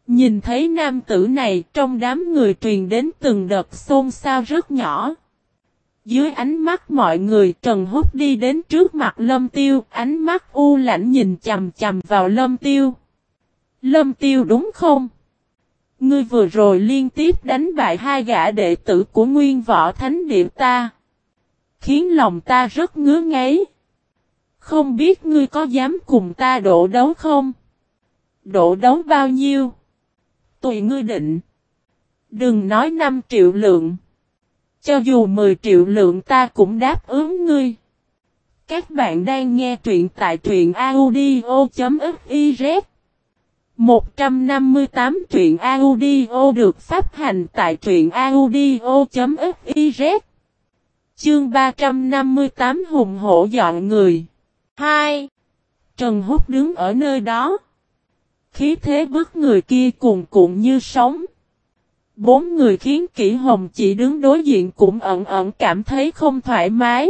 Nhìn thấy nam tử này trong đám người truyền đến từng đợt xôn xao rất nhỏ. Dưới ánh mắt mọi người Trần Húc đi đến trước mặt Lâm Tiêu, ánh mắt u lãnh nhìn chầm chầm vào Lâm Tiêu. Lâm Tiêu đúng không? Ngươi vừa rồi liên tiếp đánh bại hai gã đệ tử của nguyên võ thánh địa ta. Khiến lòng ta rất ngứa ngáy. Không biết ngươi có dám cùng ta độ đấu không? Độ đấu bao nhiêu? Tùy ngươi định. Đừng nói 5 triệu lượng. Cho dù 10 triệu lượng ta cũng đáp ứng ngươi. Các bạn đang nghe truyện tại truyện audio.fif 158 truyện audio được phát hành tại truyện audio.fiz Chương 358 hùng hổ dọn người 2. Trần Húc đứng ở nơi đó. Khí thế bức người kia cuồn cuộn như sóng. Bốn người khiến kỹ hồng chỉ đứng đối diện cũng ẩn ẩn cảm thấy không thoải mái.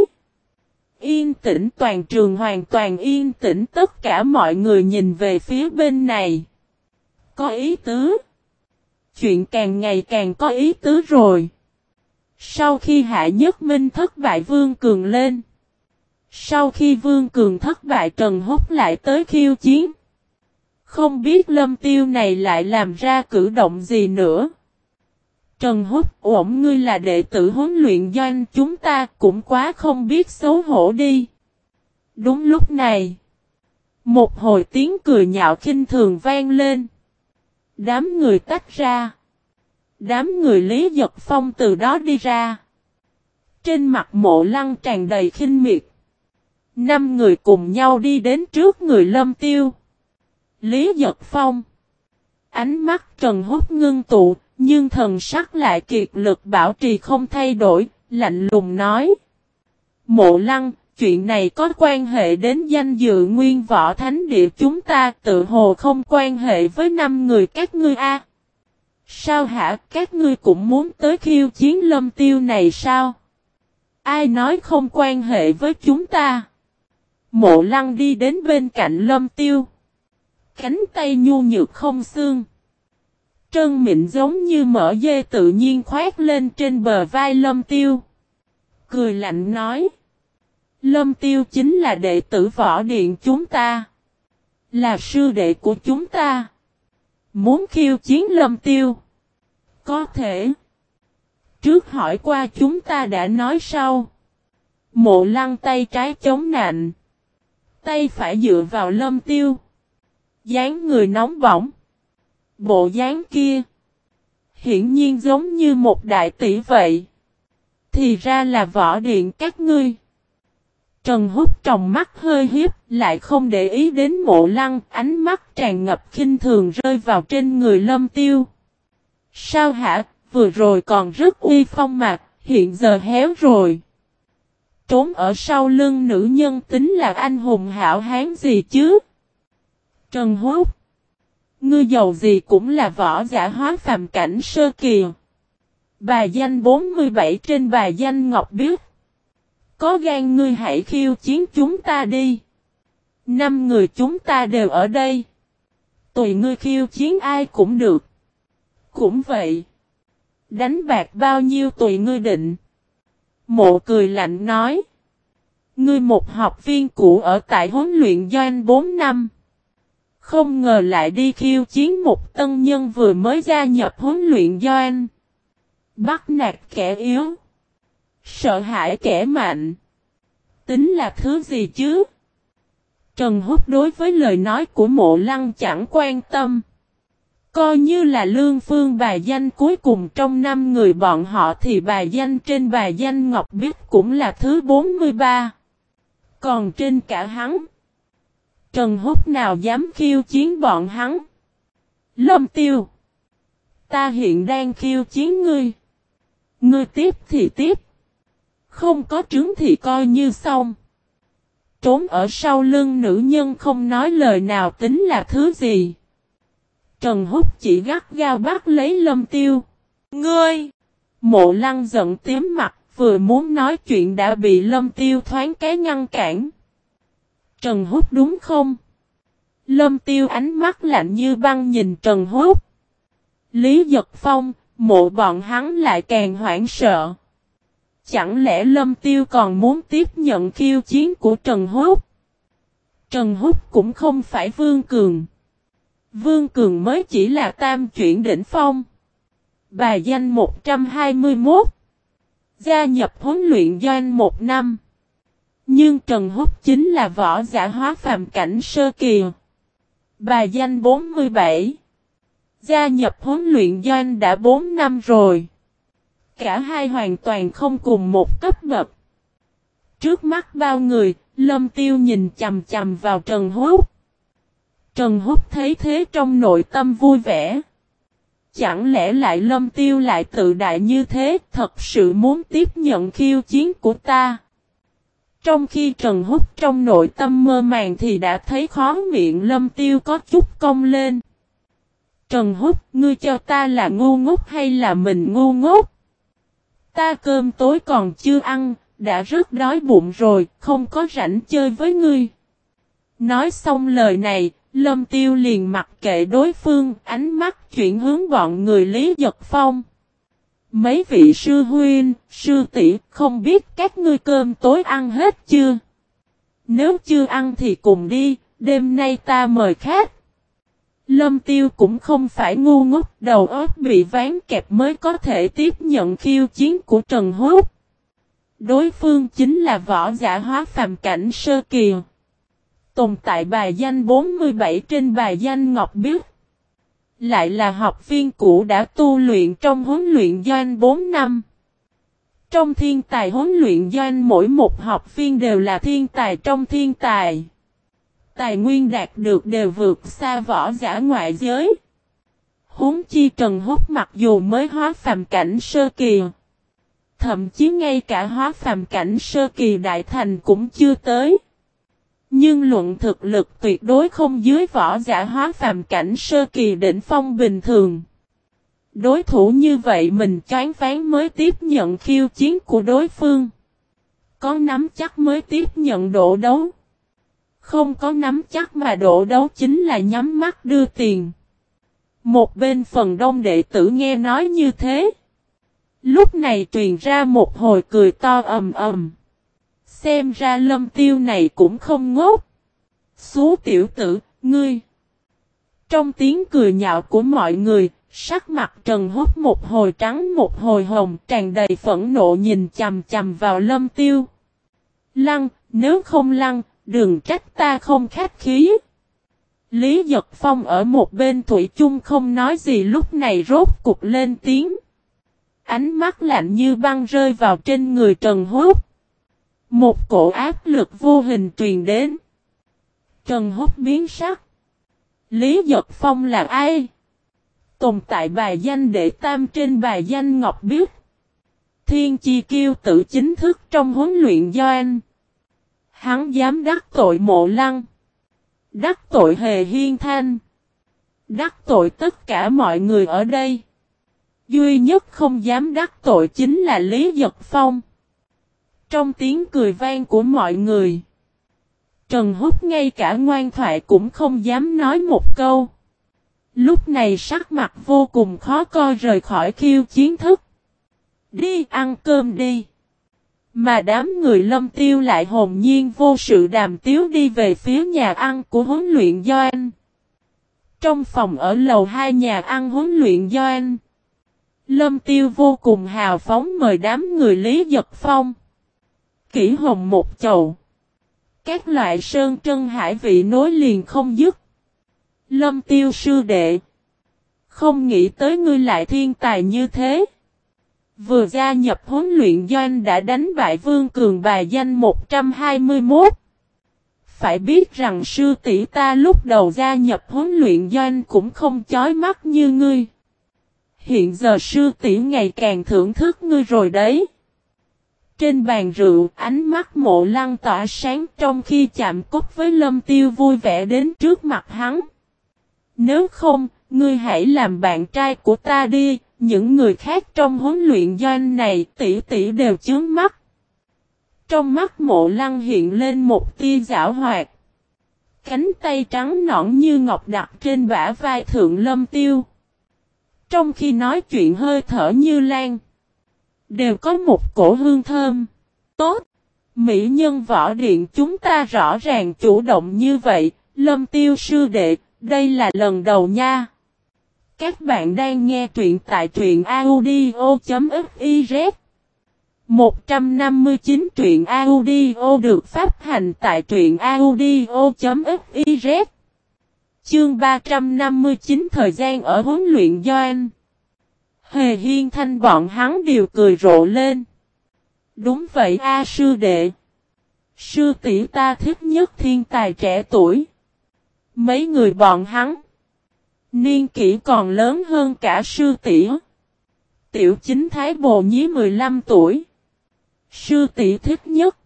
Yên tĩnh toàn trường hoàn toàn yên tĩnh, tất cả mọi người nhìn về phía bên này. Có ý tứ. Chuyện càng ngày càng có ý tứ rồi. Sau khi Hạ Nhất Minh thất bại Vương Cường lên. Sau khi Vương Cường thất bại Trần Húc lại tới khiêu chiến. Không biết lâm tiêu này lại làm ra cử động gì nữa. Trần Húc, ổn, ngươi là đệ tử huấn luyện doanh, chúng ta cũng quá không biết xấu hổ đi. Đúng lúc này. Một hồi tiếng cười nhạo khinh thường vang lên. Đám người tách ra. Đám người Lý Giật Phong từ đó đi ra. Trên mặt mộ lăng tràn đầy khinh miệt. Năm người cùng nhau đi đến trước người lâm tiêu. Lý Giật Phong. Ánh mắt Trần hút ngưng tụ, nhưng thần sắc lại kiệt lực bảo trì không thay đổi, lạnh lùng nói. Mộ lăng, chuyện này có quan hệ đến danh dự nguyên võ thánh địa, chúng ta tự hồ không quan hệ với năm người các ngươi a. Sao hả các ngươi cũng muốn tới khiêu chiến lâm tiêu này sao? Ai nói không quan hệ với chúng ta? Mộ lăng đi đến bên cạnh lâm tiêu. Cánh tay nhu nhược không xương. Trân mịn giống như mỡ dê tự nhiên khoét lên trên bờ vai lâm tiêu. Cười lạnh nói. Lâm tiêu chính là đệ tử võ điện chúng ta. Là sư đệ của chúng ta. Muốn khiêu chiến lâm tiêu. Có thể. Trước hỏi qua chúng ta đã nói sau. Mộ lăng tay trái chống nạnh. Tay phải dựa vào lâm tiêu dáng người nóng bỏng. Bộ dáng kia. Hiển nhiên giống như một đại tỷ vậy. Thì ra là võ điện các ngươi. Trần Húc trong mắt hơi hiếp, lại không để ý đến mộ lăng, ánh mắt tràn ngập khinh thường rơi vào trên người lâm tiêu. Sao hả, vừa rồi còn rất uy phong mạc, hiện giờ héo rồi. Trốn ở sau lưng nữ nhân tính là anh hùng hảo hán gì chứ? Trần Húc. Ngươi giàu gì cũng là võ giả hóa phàm cảnh sơ kỳ. Bà danh 47 trên bà danh Ngọc Biếc. Có gan ngươi hãy khiêu chiến chúng ta đi. Năm người chúng ta đều ở đây. Tùy ngươi khiêu chiến ai cũng được. Cũng vậy. Đánh bạc bao nhiêu tùy ngươi định. Mộ cười lạnh nói. Ngươi một học viên cũ ở tại huấn luyện doanh 4 năm. Không ngờ lại đi khiêu chiến một tân nhân vừa mới gia nhập huấn luyện doanh. Bắt nạt kẻ yếu. Sợ hãi kẻ mạnh. Tính là thứ gì chứ? Trần Húc đối với lời nói của mộ lăng chẳng quan tâm. Coi như là lương phương bài danh cuối cùng trong năm người bọn họ thì bài danh trên bài danh Ngọc Bích cũng là thứ 43. Còn trên cả hắn, Trần Húc nào dám khiêu chiến bọn hắn? Lâm tiêu, ta hiện đang khiêu chiến ngươi. Ngươi tiếp thì tiếp. Không có trứng thì coi như xong. Trốn ở sau lưng nữ nhân không nói lời nào tính là thứ gì. Trần Húc chỉ gắt gao bắt lấy lâm tiêu. Ngươi! Mộ lăng giận tím mặt, vừa muốn nói chuyện đã bị lâm tiêu thoáng cái ngăn cản. Trần Húc đúng không? Lâm tiêu ánh mắt lạnh như băng nhìn Trần Húc. Lý Giật Phong, mộ bọn hắn lại càng hoảng sợ. Chẳng lẽ Lâm Tiêu còn muốn tiếp nhận khiêu chiến của Trần Húc? Trần Húc cũng không phải Vương Cường. Vương Cường mới chỉ là tam chuyển đỉnh phong. Bài danh 121. Gia nhập huấn luyện doanh một năm. Nhưng Trần Húc chính là võ giả hóa phàm cảnh sơ kỳ. Bài danh 47. Gia nhập huấn luyện doanh đã 4 năm rồi. Cả hai hoàn toàn không cùng một cấp bậc. Trước mắt bao người, Lâm Tiêu nhìn chầm chầm vào Trần Húc. Trần Húc thấy thế trong nội tâm vui vẻ. Chẳng lẽ lại Lâm Tiêu lại tự đại như thế, thật sự muốn tiếp nhận khiêu chiến của ta? Trong khi Trần Húc trong nội tâm mơ màng thì đã thấy khó miệng Lâm Tiêu có chút cong lên. Trần Húc, ngươi cho ta là ngu ngốc hay là mình ngu ngốc? Ta cơm tối còn chưa ăn, đã rất đói bụng rồi, không có rảnh chơi với ngươi. Nói xong lời này, Lâm Tiêu liền mặc kệ đối phương, ánh mắt chuyển hướng bọn người Lý Giật Phong. Mấy vị sư huynh, sư tỷ không biết các ngươi cơm tối ăn hết chưa? Nếu chưa ăn thì cùng đi, đêm nay ta mời khách. Lâm Tiêu cũng không phải ngu ngốc, đầu óc bị ván kẹp mới có thể tiếp nhận khiêu chiến của Trần Húc. Đối phương chính là võ giả hóa phàm cảnh sơ kỳ. Tồn tại bài danh 47 trên bài danh Ngọc Biết. Lại là học viên cũ đã tu luyện trong huấn luyện doanh 4 năm. Trong thiên tài huấn luyện doanh mỗi một học viên đều là thiên tài trong thiên tài tài nguyên đạt được đều vượt xa võ giả ngoại giới. Huống chi Trần Húc mặc dù mới hóa phàm cảnh sơ kỳ. Thậm chí ngay cả hóa phàm cảnh sơ kỳ đại thành cũng chưa tới. Nhưng luận thực lực tuyệt đối không dưới võ giả hóa phàm cảnh sơ kỳ đỉnh phong bình thường. Đối thủ như vậy mình chán phán mới tiếp nhận khiêu chiến của đối phương. Có nắm chắc mới tiếp nhận độ đấu. Không có nắm chắc mà đổ đấu chính là nhắm mắt đưa tiền. Một bên phần đông đệ tử nghe nói như thế. Lúc này truyền ra một hồi cười to ầm ầm. Xem ra lâm tiêu này cũng không ngốc. Xú tiểu tử, ngươi. Trong tiếng cười nhạo của mọi người, sắc mặt Trần hút một hồi trắng một hồi hồng tràn đầy phẫn nộ nhìn chầm chầm vào lâm tiêu. Lăng, nếu không lăng, Đừng trách ta không khách khí. Lý Giật Phong ở một bên Thủy chung không nói gì lúc này rốt cục lên tiếng. Ánh mắt lạnh như băng rơi vào trên người Trần Húc. Một cổ áp lực vô hình truyền đến. Trần Húc biến sắc. Lý Giật Phong là ai? Tồn tại bài danh đệ tam trên bài danh Ngọc Biết. Thiên chi kiêu tự chính thức trong huấn luyện do anh. Hắn dám đắc tội mộ lăng. Đắc tội hề hiên thanh. Đắc tội tất cả mọi người ở đây. Duy nhất không dám đắc tội chính là Lý Giật Phong. Trong tiếng cười vang của mọi người. Trần Húc ngay cả ngoan thoại cũng không dám nói một câu. Lúc này sắc mặt vô cùng khó coi rời khỏi khiêu chiến thức. Đi ăn cơm đi. Mà đám người lâm tiêu lại hồn nhiên vô sự đàm tiếu đi về phía nhà ăn của huấn luyện Doan. Trong phòng ở lầu hai nhà ăn huấn luyện Doan. Lâm tiêu vô cùng hào phóng mời đám người Lý Giật Phong. Kỷ hồng một chậu. Các loại sơn trân hải vị nối liền không dứt. Lâm tiêu sư đệ. Không nghĩ tới ngươi lại thiên tài như thế. Vừa gia nhập huấn luyện doanh đã đánh bại Vương Cường bài danh 121. Phải biết rằng sư tỷ ta lúc đầu gia nhập huấn luyện doanh cũng không chói mắt như ngươi. Hiện giờ sư tỷ ngày càng thưởng thức ngươi rồi đấy. Trên bàn rượu, ánh mắt mộ lăng tỏa sáng trong khi chạm cốt với lâm tiêu vui vẻ đến trước mặt hắn. Nếu không, ngươi hãy làm bạn trai của ta đi, những người khác trong huấn luyện doanh này tỷ tỷ đều chướng mắt. Trong mắt mộ lăng hiện lên một tia giảo hoạt. Cánh tay trắng nõn như ngọc đặt trên bả vai thượng lâm tiêu. Trong khi nói chuyện hơi thở như lan. Đều có một cổ hương thơm. Tốt. Mỹ nhân võ điện chúng ta rõ ràng chủ động như vậy. Lâm tiêu sư đệ, đây là lần đầu nha. Các bạn đang nghe truyện tại truyện audio.fiz 159 truyện audio được phát hành tại truyện audio.fiz Chương 359 thời gian ở huấn luyện Doan Hề hiên thanh bọn hắn đều cười rộ lên. Đúng vậy a sư đệ. Sư tỷ ta thích nhất thiên tài trẻ tuổi. Mấy người bọn hắn. Niên kỷ còn lớn hơn cả sư tỷ. Tiểu chính thái bồ nhí 15 tuổi. Sư tỷ thích nhất.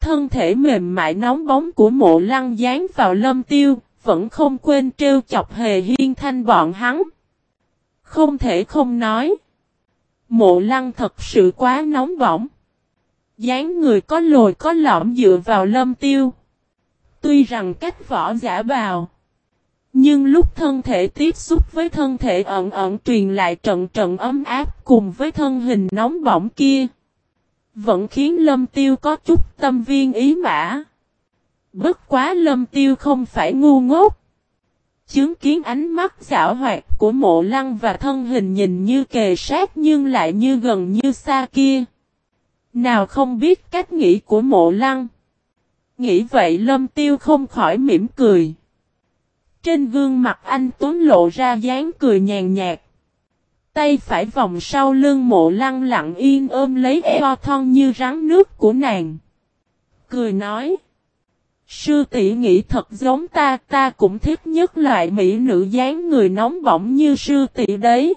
Thân thể mềm mại nóng bóng của mộ lăng dán vào lâm tiêu, vẫn không quên trêu chọc hề hiên thanh bọn hắn. Không thể không nói. Mộ lăng thật sự quá nóng bỏng. dáng người có lồi có lõm dựa vào lâm tiêu. Tuy rằng cách võ giả bào. Nhưng lúc thân thể tiếp xúc với thân thể ẩn ẩn truyền lại trận trận ấm áp cùng với thân hình nóng bỏng kia. Vẫn khiến lâm tiêu có chút tâm viên ý mã. Bất quá lâm tiêu không phải ngu ngốc. Chứng kiến ánh mắt giả hoạt của mộ lăng và thân hình nhìn như kề sát nhưng lại như gần như xa kia. Nào không biết cách nghĩ của mộ lăng. Nghĩ vậy lâm tiêu không khỏi mỉm cười. Trên gương mặt anh Tuấn lộ ra dáng cười nhàn nhạt. Tay phải vòng sau lưng mộ lăng lặng yên ôm lấy eo thon như rắn nước của nàng. Cười nói. Sư tỷ nghĩ thật giống ta, ta cũng thích nhất loại mỹ nữ dáng người nóng bỏng như sư tỷ đấy.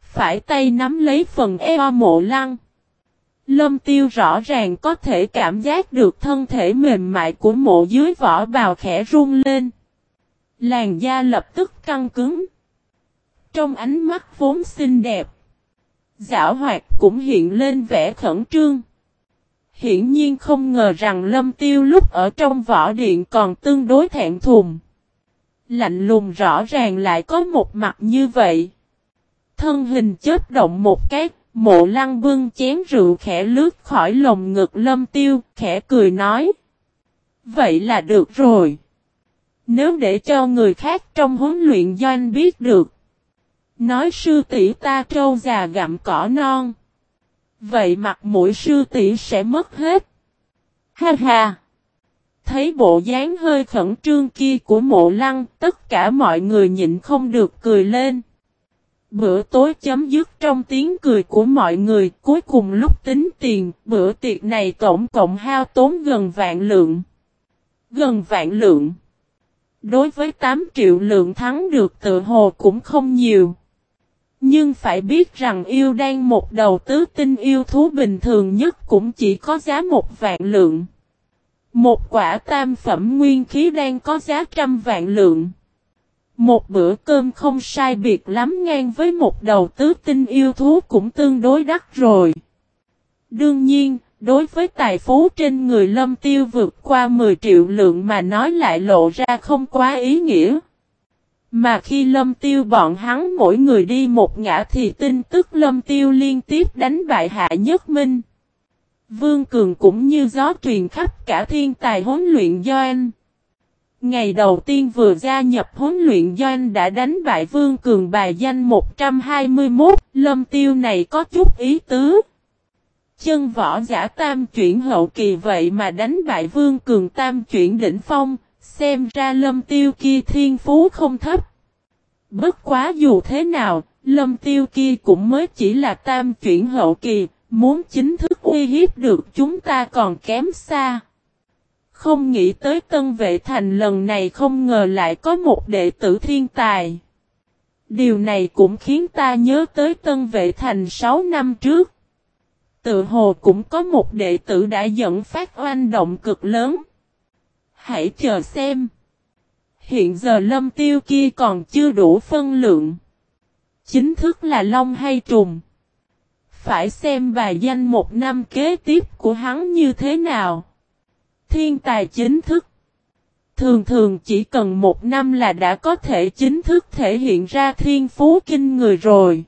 Phải tay nắm lấy phần eo mộ lăng. Lâm tiêu rõ ràng có thể cảm giác được thân thể mềm mại của mộ dưới vỏ bào khẽ run lên. Làn da lập tức căng cứng. Trong ánh mắt vốn xinh đẹp. Giả hoạt cũng hiện lên vẻ khẩn trương. Hiển nhiên không ngờ rằng lâm tiêu lúc ở trong võ điện còn tương đối thẹn thùng. Lạnh lùng rõ ràng lại có một mặt như vậy. Thân hình chết động một cái, mộ lăng bưng chén rượu khẽ lướt khỏi lồng ngực lâm tiêu, khẽ cười nói. Vậy là được rồi. Nếu để cho người khác trong huấn luyện doanh biết được. Nói sư tỷ ta trâu già gặm cỏ non. Vậy mặt mũi sư tỷ sẽ mất hết. Ha ha! Thấy bộ dáng hơi khẩn trương kia của mộ lăng, tất cả mọi người nhịn không được cười lên. Bữa tối chấm dứt trong tiếng cười của mọi người, cuối cùng lúc tính tiền, bữa tiệc này tổng cộng hao tốn gần vạn lượng. Gần vạn lượng. Đối với 8 triệu lượng thắng được tự hồ cũng không nhiều. Nhưng phải biết rằng yêu đang một đầu tứ tinh yêu thú bình thường nhất cũng chỉ có giá một vạn lượng. Một quả tam phẩm nguyên khí đang có giá trăm vạn lượng. Một bữa cơm không sai biệt lắm ngang với một đầu tứ tinh yêu thú cũng tương đối đắt rồi. Đương nhiên, đối với tài phú trên người lâm tiêu vượt qua 10 triệu lượng mà nói lại lộ ra không quá ý nghĩa. Mà khi lâm tiêu bọn hắn mỗi người đi một ngã thì tin tức lâm tiêu liên tiếp đánh bại hạ nhất minh. Vương Cường cũng như gió truyền khắp cả thiên tài huấn luyện doanh. Ngày đầu tiên vừa gia nhập huấn luyện doanh đã đánh bại Vương Cường bài danh 121, lâm tiêu này có chút ý tứ. Chân võ giả tam chuyển hậu kỳ vậy mà đánh bại Vương Cường tam chuyển đỉnh phong, xem ra lâm tiêu kia thiên phú không thấp. Bất quá dù thế nào, lâm tiêu kia cũng mới chỉ là tam chuyển hậu kỳ, muốn chính thức uy hiếp được chúng ta còn kém xa. Không nghĩ tới tân vệ thành lần này không ngờ lại có một đệ tử thiên tài. Điều này cũng khiến ta nhớ tới tân vệ thành 6 năm trước. Tự hồ cũng có một đệ tử đã dẫn phát oanh động cực lớn. Hãy chờ xem. Hiện giờ lâm tiêu kia còn chưa đủ phân lượng. Chính thức là long hay trùng. Phải xem bài danh một năm kế tiếp của hắn như thế nào. Thiên tài chính thức. Thường thường chỉ cần một năm là đã có thể chính thức thể hiện ra thiên phú kinh người rồi.